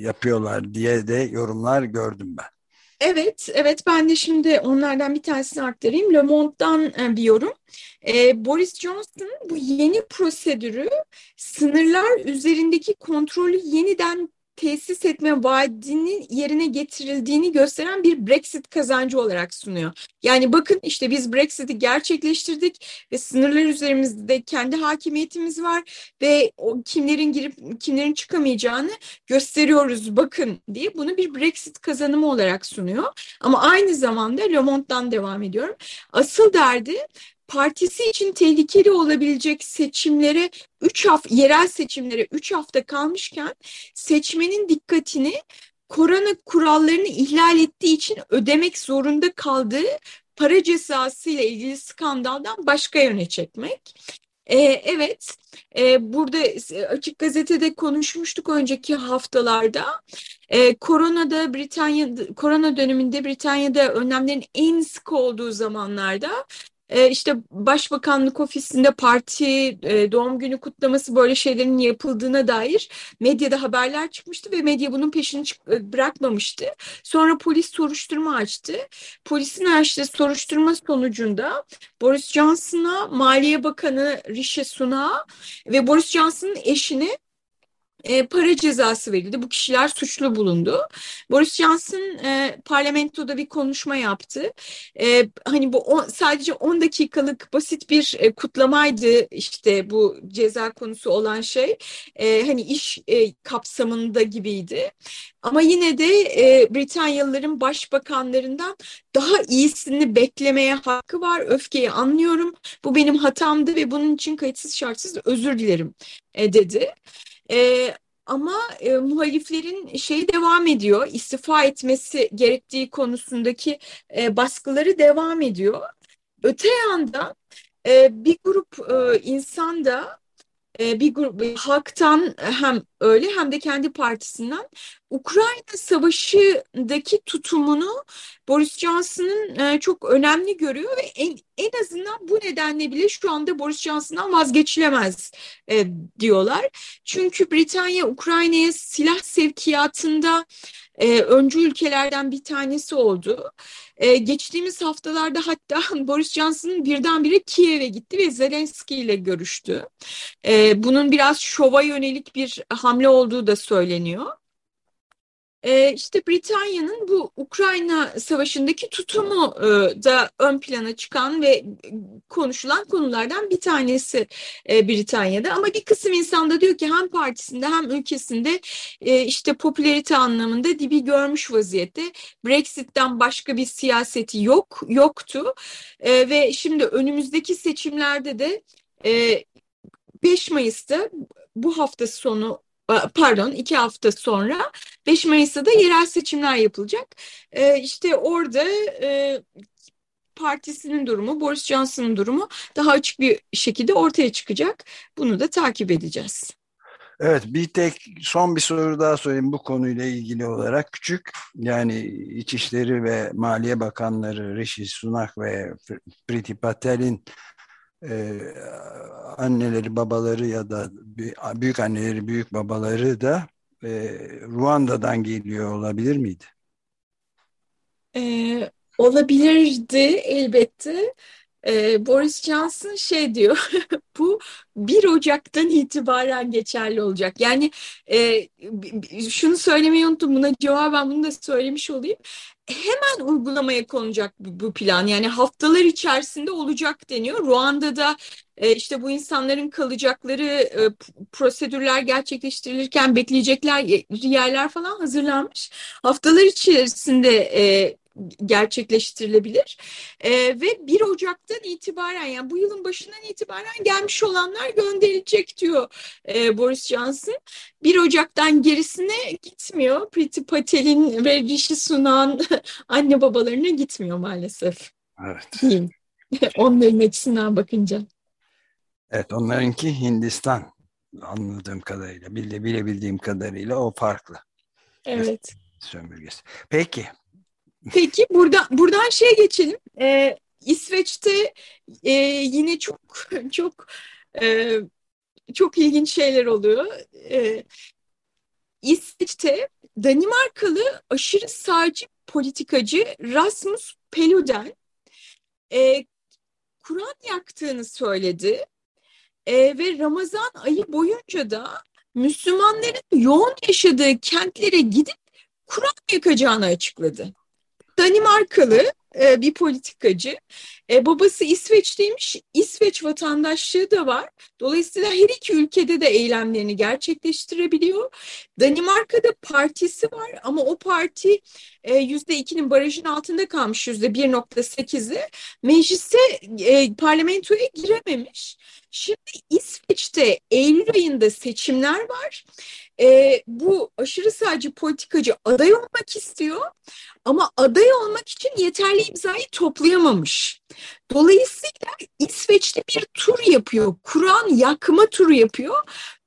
yapıyorlar diye de yorumlar gördüm ben. Evet, evet ben de şimdi onlardan bir tanesini aktarayım. Le Monde'dan e, bir yorum. Ee, Boris Johnson bu yeni prosedürü sınırlar üzerindeki kontrolü yeniden tesis etme vaadinin yerine getirildiğini gösteren bir Brexit kazancı olarak sunuyor. Yani bakın işte biz Brexit'i gerçekleştirdik ve sınırlar üzerimizde kendi hakimiyetimiz var ve o kimlerin girip kimlerin çıkamayacağını gösteriyoruz bakın diye bunu bir Brexit kazanımı olarak sunuyor. Ama aynı zamanda Le Monde'dan devam ediyorum. Asıl derdi partisi için tehlikeli olabilecek seçimlere 3 hafta yerel seçimlere 3 hafta kalmışken seçmenin dikkatini korona kurallarını ihlal ettiği için ödemek zorunda kaldığı para cezası ile ilgili skandaldan başka yöne çekmek. Ee, evet, e, burada açık gazetede konuşmuştuk önceki haftalarda. Ee, koronada Britanya, korona döneminde Britanya'da önlemlerin en sık olduğu zamanlarda e, işte Başbakanlık ofisinde parti e, doğum günü kutlaması böyle şeylerin yapıldığına dair medyada haberler çıkmıştı ve medya bunun peşini e, bırakmamıştı. Sonra polis soruşturma açtı. Polisin açtığı soruşturma sonucunda Boris Johnson'a, Maliye Bakanı Rishi Sunak'a ve Boris Johnson'ın eşini e, para cezası verildi. Bu kişiler suçlu bulundu. Boris Johnson e, parlamentoda bir konuşma yaptı. E, hani bu on, sadece 10 dakikalık basit bir e, kutlamaydı işte bu ceza konusu olan şey. E, hani iş e, kapsamında gibiydi. Ama yine de e, Britanyalıların başbakanlarından daha iyisini beklemeye hakkı var. Öfkeyi anlıyorum. Bu benim hatamdı ve bunun için kayıtsız şartsız özür dilerim e, dedi. E, ama e, muhaliflerin şey devam ediyor, istifa etmesi gerektiği konusundaki e, baskıları devam ediyor. Öte yandan e, bir grup e, insan da bir grup halktan hem öyle hem de kendi partisinden Ukrayna Savaşı'daki tutumunu Boris Johnson'ın e, çok önemli görüyor ve en, en azından bu nedenle bile şu anda Boris Johnson'dan vazgeçilemez e, diyorlar. Çünkü Britanya Ukrayna'ya silah sevkiyatında e, öncü ülkelerden bir tanesi oldu. E, geçtiğimiz haftalarda hatta [LAUGHS] Boris Johnson'ın birdenbire Kiev'e gitti ve Zelenski ile görüştü. E, bunun biraz şova yönelik bir hamle olduğu da söyleniyor. E, işte Britanya'nın bu Ukrayna Savaşı'ndaki tutumu e, da ön plana çıkan ve konuşulan konulardan bir tanesi e, Britanya'da. Ama bir kısım insan da diyor ki hem partisinde hem ülkesinde e, işte popülerite anlamında dibi görmüş vaziyette. Brexit'ten başka bir siyaseti yok, yoktu. E, ve şimdi önümüzdeki seçimlerde de e, 5 Mayıs'ta bu hafta sonu pardon iki hafta sonra 5 Mayıs'ta da yerel seçimler yapılacak. E, işte orada e, partisinin durumu, Boris Johnson'ın durumu daha açık bir şekilde ortaya çıkacak. Bunu da takip edeceğiz. Evet bir tek son bir soru daha sorayım bu konuyla ilgili olarak. Küçük yani İçişleri ve Maliye Bakanları Rishi Sunak ve Priti Patel'in e, anneleri babaları ya da büyük anneleri büyük babaları da e, Ruanda'dan geliyor olabilir miydi? Ee, olabilirdi elbette. Ee, Boris Johnson şey diyor, [LAUGHS] bu 1 Ocak'tan itibaren geçerli olacak. Yani e, şunu söylemeyi unuttum, buna cevaben bunu da söylemiş olayım. Hemen uygulamaya konacak bu plan. Yani haftalar içerisinde olacak deniyor. Ruanda'da e, işte bu insanların kalacakları e, prosedürler gerçekleştirilirken bekleyecekler yerler falan hazırlanmış. Haftalar içerisinde e, gerçekleştirilebilir. E, ve 1 Ocak'tan itibaren yani bu yılın başından itibaren gelmiş olanlar gönderilecek diyor e, Boris Johnson. 1 Ocak'tan gerisine gitmiyor. Priti Patel'in ve Rishi Sunan [LAUGHS] anne babalarına gitmiyor maalesef. Evet. Değil. [LAUGHS] Onların açısından bakınca. Evet onlarınki Hindistan anladığım kadarıyla, bile, bilebildiğim kadarıyla o farklı. Evet. Sömürgesi. Peki Peki buradan buradan şeye geçelim. Ee, İsveç'te e, yine çok çok e, çok ilginç şeyler oluyor. E, İsveç'te Danimarkalı aşırı sağcı politikacı Rasmus Paludan e, Kur'an yaktığını söyledi. E, ve Ramazan ayı boyunca da Müslümanların yoğun yaşadığı kentlere gidip Kur'an yakacağını açıkladı. Danimarkalı e, bir politikacı. E, babası İsveç'teymiş. İsveç vatandaşlığı da var. Dolayısıyla her iki ülkede de eylemlerini gerçekleştirebiliyor. Danimarka'da partisi var ama o parti e, yüzde ikinin barajın altında kalmış yüzde 1.8'i. Meclise, e, parlamentoya girememiş. Şimdi İsveç'te Eylül ayında seçimler var. E, bu aşırı sağcı politikacı aday olmak istiyor ama aday olmak için yeterli imzayı toplayamamış. Dolayısıyla İsveç'te bir tur yapıyor. Kur'an yakma turu yapıyor.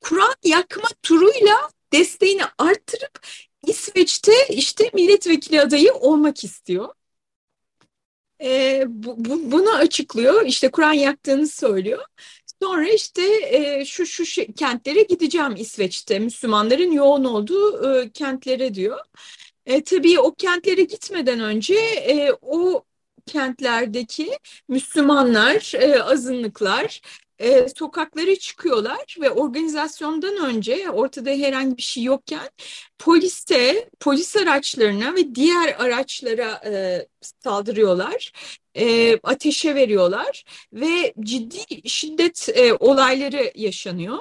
Kur'an yakma turuyla desteğini arttırıp İsveç'te işte milletvekili adayı olmak istiyor. E, bu, bu, bunu açıklıyor. İşte Kur'an yaktığını söylüyor. Sonra işte e, şu şu kentlere gideceğim İsveç'te Müslümanların yoğun olduğu e, kentlere diyor. E, tabii o kentlere gitmeden önce e, o kentlerdeki Müslümanlar, e, azınlıklar e, sokaklara çıkıyorlar ve organizasyondan önce ortada herhangi bir şey yokken poliste, polis araçlarına ve diğer araçlara e, saldırıyorlar, e, ateşe veriyorlar ve ciddi şiddet e, olayları yaşanıyor.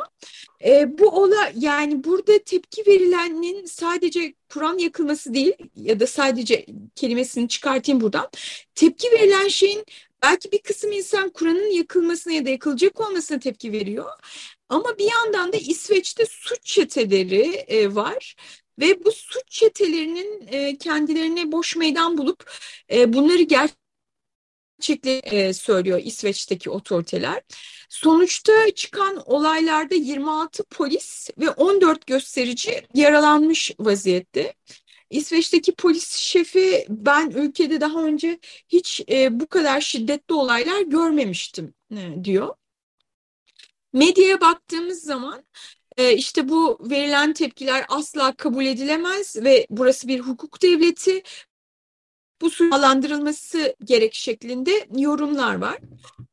E, bu ola yani burada tepki verilenin sadece Kur'an yakılması değil ya da sadece kelimesini çıkartayım buradan. Tepki verilen şeyin belki bir kısım insan Kur'an'ın yakılmasına ya da yakılacak olmasına tepki veriyor. Ama bir yandan da İsveç'te suç çeteleri e, var ve bu suç çetelerinin e, kendilerine boş meydan bulup e, bunları gerçekten gerçekleri e, söylüyor İsveç'teki otoriteler. Sonuçta çıkan olaylarda 26 polis ve 14 gösterici yaralanmış vaziyette. İsveç'teki polis şefi ben ülkede daha önce hiç e, bu kadar şiddetli olaylar görmemiştim e, diyor. Medyaya baktığımız zaman e, işte bu verilen tepkiler asla kabul edilemez ve burası bir hukuk devleti bu sınırlandırılması gerek şeklinde yorumlar var.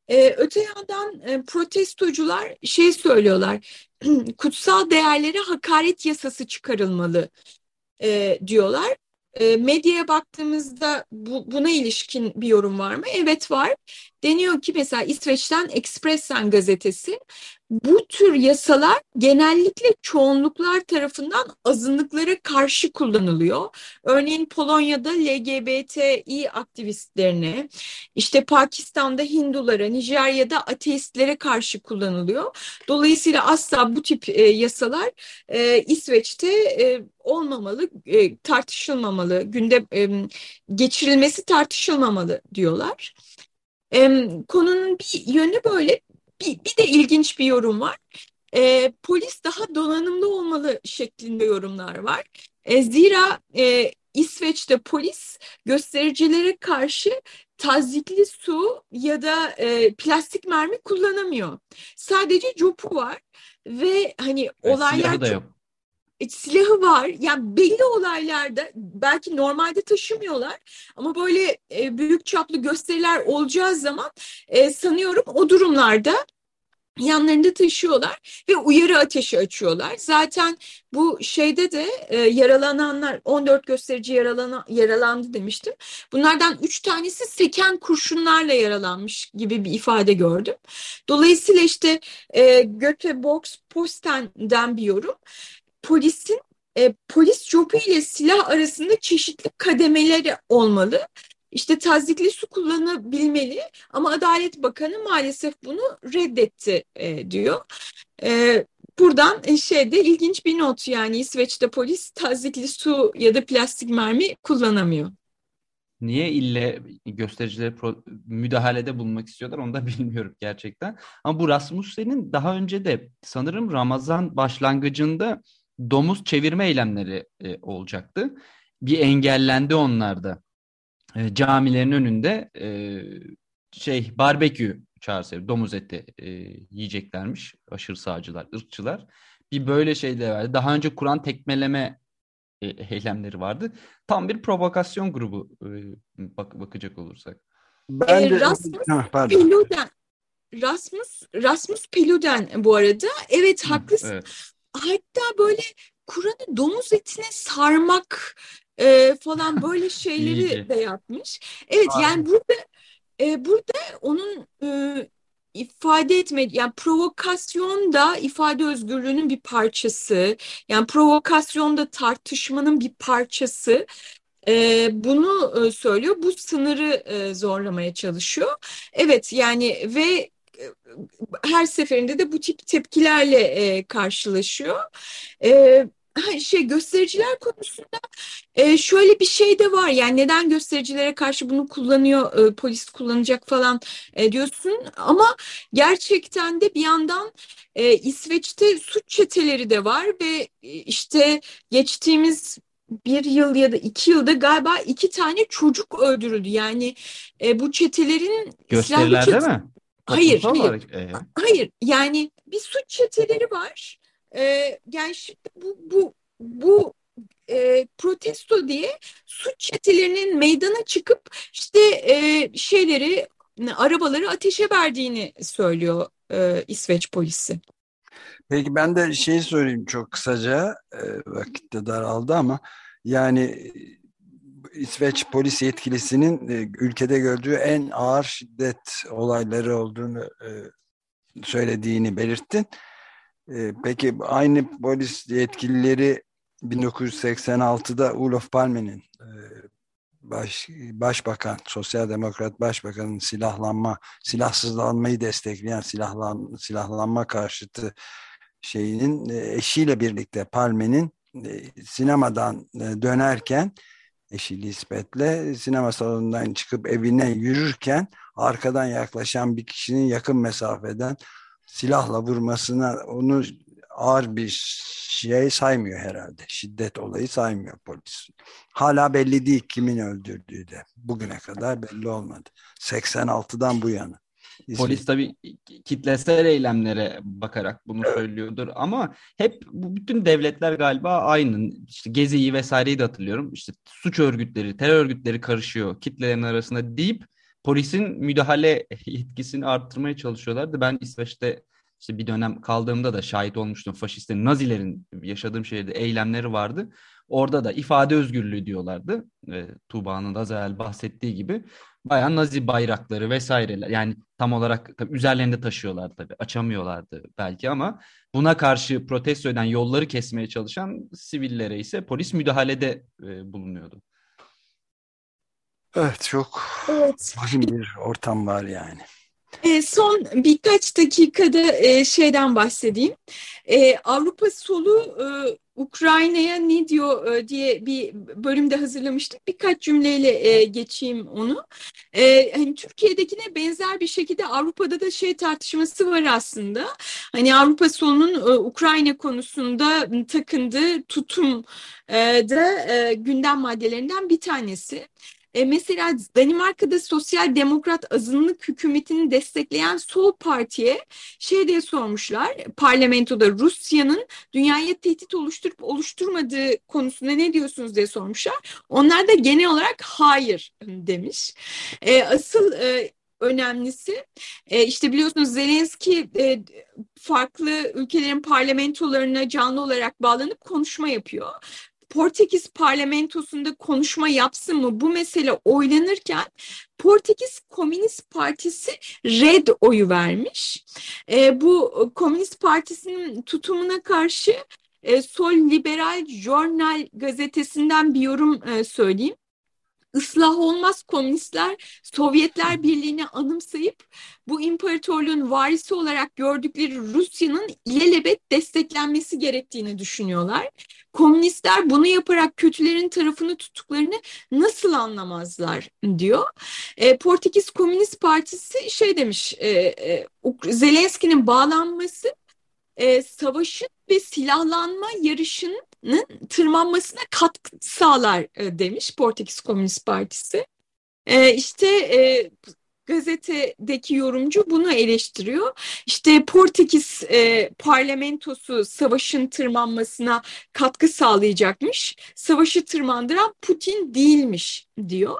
Ee, öte yandan e, protestocular şey söylüyorlar, [CLEARS THROAT] kutsal değerlere hakaret yasası çıkarılmalı e, diyorlar. E, medyaya baktığımızda bu, buna ilişkin bir yorum var mı? Evet var. Deniyor ki mesela İsveç'ten Expressen gazetesi bu tür yasalar genellikle çoğunluklar tarafından azınlıklara karşı kullanılıyor. Örneğin Polonya'da LGBTİ aktivistlerine, işte Pakistan'da Hindulara, Nijerya'da ateistlere karşı kullanılıyor. Dolayısıyla asla bu tip e, yasalar e, İsveç'te e, olmamalı, e, tartışılmamalı, günde e, geçirilmesi tartışılmamalı diyorlar. Konunun bir yönü böyle bir, bir de ilginç bir yorum var. E, polis daha donanımlı olmalı şeklinde yorumlar var. E, zira e, İsveç'te polis göstericilere karşı tazikli su ya da e, plastik mermi kullanamıyor. Sadece copu var ve hani Evet, olaylar silahı da yok. Silahı var. Yani belli olaylarda belki normalde taşımıyorlar ama böyle e, büyük çaplı gösteriler olacağı zaman e, sanıyorum o durumlarda yanlarında taşıyorlar ve uyarı ateşi açıyorlar. Zaten bu şeyde de e, yaralananlar 14 gösterici yaralana, yaralandı demiştim. Bunlardan 3 tanesi seken kurşunlarla yaralanmış gibi bir ifade gördüm. Dolayısıyla işte e, Göteborgs Posten'den bir yorum polisin e, polis jobu ile silah arasında çeşitli kademeleri olmalı. İşte tazikli su kullanabilmeli ama Adalet Bakanı maalesef bunu reddetti e, diyor. E, buradan e, şeyde ilginç bir not yani İsveç'te polis tazikli su ya da plastik mermi kullanamıyor. Niye ille göstericilere müdahalede bulunmak istiyorlar onu da [LAUGHS] bilmiyorum gerçekten. Ama bu Rasmussen'in daha önce de sanırım Ramazan başlangıcında domuz çevirme eylemleri e, olacaktı. Bir engellendi onlarda. E, camilerin önünde e, şey barbekü çağrısı, domuz eti e, yiyeceklermiş aşırı sağcılar, ırkçılar. Bir böyle şey de vardı. Daha önce Kur'an tekmeleme e, eylemleri vardı. Tam bir provokasyon grubu e, bak, bakacak olursak. Ben E, de Rasmus Ha, pardon. Peluden Rasmus Rasmus Peluden bu arada evet haklısın. Evet. Hatta böyle Kur'an'ı domuz etine sarmak e, falan [LAUGHS] böyle şeyleri de yapmış. Evet yani burada e, burada onun e, ifade etme yani provokasyon da ifade özgürlüğünün bir parçası. Yani provokasyon da tartışmanın bir parçası. E, bunu e, söylüyor. Bu sınırı e, zorlamaya çalışıyor. Evet yani ve her seferinde de bu tip tepkilerle e, karşılaşıyor. E, şey göstericiler konusunda e, şöyle bir şey de var. Yani neden göstericilere karşı bunu kullanıyor, e, polis kullanacak falan e, diyorsun. Ama gerçekten de bir yandan e, İsveç'te suç çeteleri de var ve e, işte geçtiğimiz bir yıl ya da iki yılda galiba iki tane çocuk öldürüldü. Yani e, bu çetelerin Gösterilerde çete- mi? Hayır, hayır. olarak, e, Hayır yani bir suç çeteleri var. Ee, yani şimdi bu bu bu e, protesto diye suç çetelerinin meydana çıkıp işte e, şeyleri arabaları ateşe verdiğini söylüyor e, İsveç polisi. Peki ben de şeyi sorayım çok kısaca. E, vakit de daraldı ama yani İsveç polis yetkilisinin e, ülkede gördüğü en ağır şiddet olayları olduğunu e, söylediğini belirttin. E, peki aynı polis yetkilileri 1986'da Olof Palme'nin baş, başbakan, sosyal demokrat başbakanın silahlanma, silahsızlanmayı destekleyen silahlan, silahlanma karşıtı şeyinin eşiyle birlikte Palme'nin sinemadan dönerken eşi Lisbeth'le sinema salonundan çıkıp evine yürürken arkadan yaklaşan bir kişinin yakın mesafeden silahla vurmasına onu ağır bir şey saymıyor herhalde. Şiddet olayı saymıyor polis. Hala belli değil kimin öldürdüğü de. Bugüne kadar belli olmadı. 86'dan bu yana. Polis tabii kitlesel eylemlere bakarak bunu söylüyordur ama hep bu bütün devletler galiba aynı. İşte Gezi'yi vesaireyi de hatırlıyorum. İşte suç örgütleri, terör örgütleri karışıyor kitlelerin arasında deyip polisin müdahale yetkisini arttırmaya çalışıyorlardı. Ben İsveç'te işte bir dönem kaldığımda da şahit olmuştum. Faşistlerin, Nazilerin yaşadığım şehirde eylemleri vardı. Orada da ifade özgürlüğü diyorlardı. E, Tuğba'nın da az evvel bahsettiği gibi. Bayağı Nazi bayrakları vesaireler. Yani tam olarak tabii üzerlerinde taşıyorlar tabii. Açamıyorlardı belki ama buna karşı protesto eden yolları kesmeye çalışan sivillere ise polis müdahalede e, bulunuyordu. Evet çok Evet. vahim bir ortam var yani. E, son birkaç dakikada e, şeyden bahsedeyim. E, Avrupa solu e, Ukrayna'ya ne diyor e, diye bir bölümde hazırlamıştık. Birkaç cümleyle geçeyim onu. E, hani Türkiye'dekine benzer bir şekilde Avrupa'da da şey tartışması var aslında. Hani Avrupa solunun Ukrayna konusunda takındığı tutum da gündem maddelerinden bir tanesi. E, mesela Danimarka'da sosyal demokrat azınlık hükümetini destekleyen Sol Parti'ye şey diye sormuşlar parlamentoda Rusya'nın dünyaya tehdit oluşturup oluşturmadığı konusunda ne diyorsunuz diye sormuşlar. Onlar da genel olarak hayır demiş. E, asıl e, önemlisi e, işte biliyorsunuz Zelenski e, farklı ülkelerin parlamentolarına canlı olarak bağlanıp konuşma yapıyor. Portekiz parlamentosunda konuşma yapsın mı bu mesele oylanırken Portekiz Komünist Partisi red oyu vermiş. E, bu Komünist Partisi'nin tutumuna karşı e, Sol Liberal Journal gazetesinden bir yorum e, söyleyeyim. Islah olmaz komünistler Sovyetler Birliği'ni anımsayıp bu imparatorluğun varisi olarak gördükleri Rusya'nın ilelebet desteklenmesi gerektiğini düşünüyorlar. Komünistler bunu yaparak kötülerin tarafını tuttuklarını nasıl anlamazlar diyor. E, Portekiz Komünist Partisi şey demiş e, e, Zelenski'nin bağlanması e, savaşın ve silahlanma yarışının tırmanmasına katkı sağlar e, demiş Portekiz Komünist Partisi. E, işte e, gazetedeki yorumcu bunu eleştiriyor. İşte Portekiz e, parlamentosu savaşın tırmanmasına katkı sağlayacakmış. Savaşı tırmandıran Putin değilmiş diyor.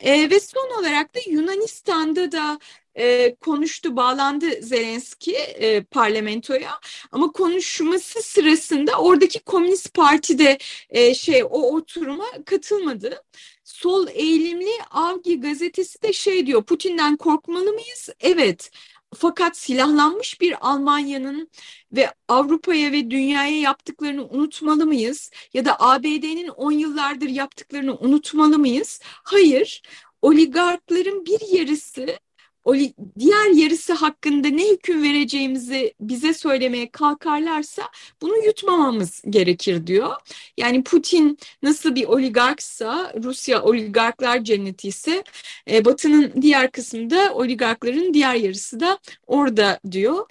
E, ve son olarak da Yunanistan'da da e, konuştu, bağlandı Zelenski e, parlamentoya. Ama konuşması sırasında oradaki Komünist Parti de e, şey o oturuma katılmadı. Sol eğilimli Avgi gazetesi de şey diyor, Putin'den korkmalı mıyız? Evet. Fakat silahlanmış bir Almanya'nın ve Avrupa'ya ve dünyaya yaptıklarını unutmalı mıyız? Ya da ABD'nin 10 yıllardır yaptıklarını unutmalı mıyız? Hayır. Oligarkların bir yarısı o diğer yarısı hakkında ne hüküm vereceğimizi bize söylemeye kalkarlarsa bunu yutmamamız gerekir diyor. Yani Putin nasıl bir oligarksa Rusya oligarklar cenneti ise e, Batı'nın diğer kısmında oligarkların diğer yarısı da orada diyor.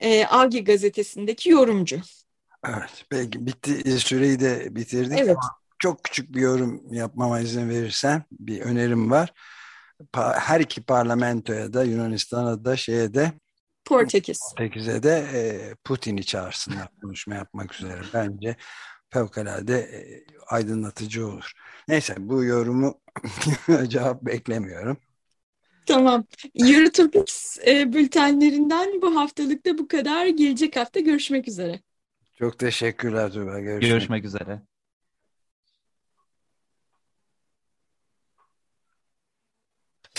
E, Agi gazetesindeki yorumcu. Evet belki bitti süreyi de bitirdik evet. ama çok küçük bir yorum yapmama izin verirsen bir önerim var her iki parlamentoya da Yunanistan'a da şeye de Portekiz. Portekiz'e de e, Putin'i çağırsınlar konuşma yapmak üzere. Bence fevkalade e, aydınlatıcı olur. Neyse bu yorumu [LAUGHS] cevap beklemiyorum. Tamam. Eurotopics e, bültenlerinden bu haftalıkta bu kadar. Gelecek hafta görüşmek üzere. Çok teşekkürler Tuba. Görüşmek, görüşmek üzere.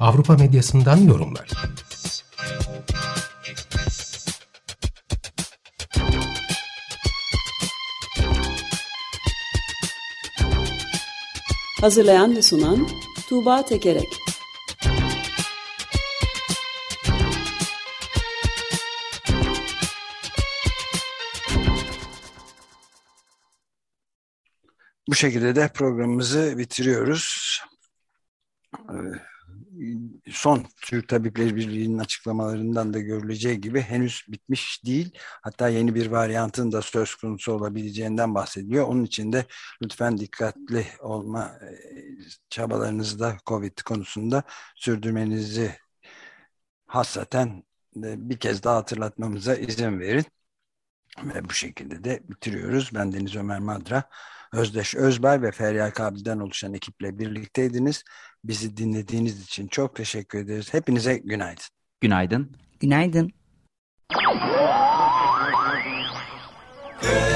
Avrupa medyasından yorumlar. Hazırlayan ve sunan Tuğba Tekerek Bu şekilde de programımızı bitiriyoruz. Son Türk Tabipleri Birliği'nin açıklamalarından da görüleceği gibi henüz bitmiş değil. Hatta yeni bir varyantın da söz konusu olabileceğinden bahsediyor. Onun için de lütfen dikkatli olma e, çabalarınızı da COVID konusunda sürdürmenizi hassaten bir kez daha hatırlatmamıza izin verin. Ve bu şekilde de bitiriyoruz. Ben Deniz Ömer Madra, Özdeş Özbay ve Feryal Kabil'den oluşan ekiple birlikteydiniz. Bizi dinlediğiniz için çok teşekkür ederiz. Hepinize günaydın. Günaydın. Günaydın. Good,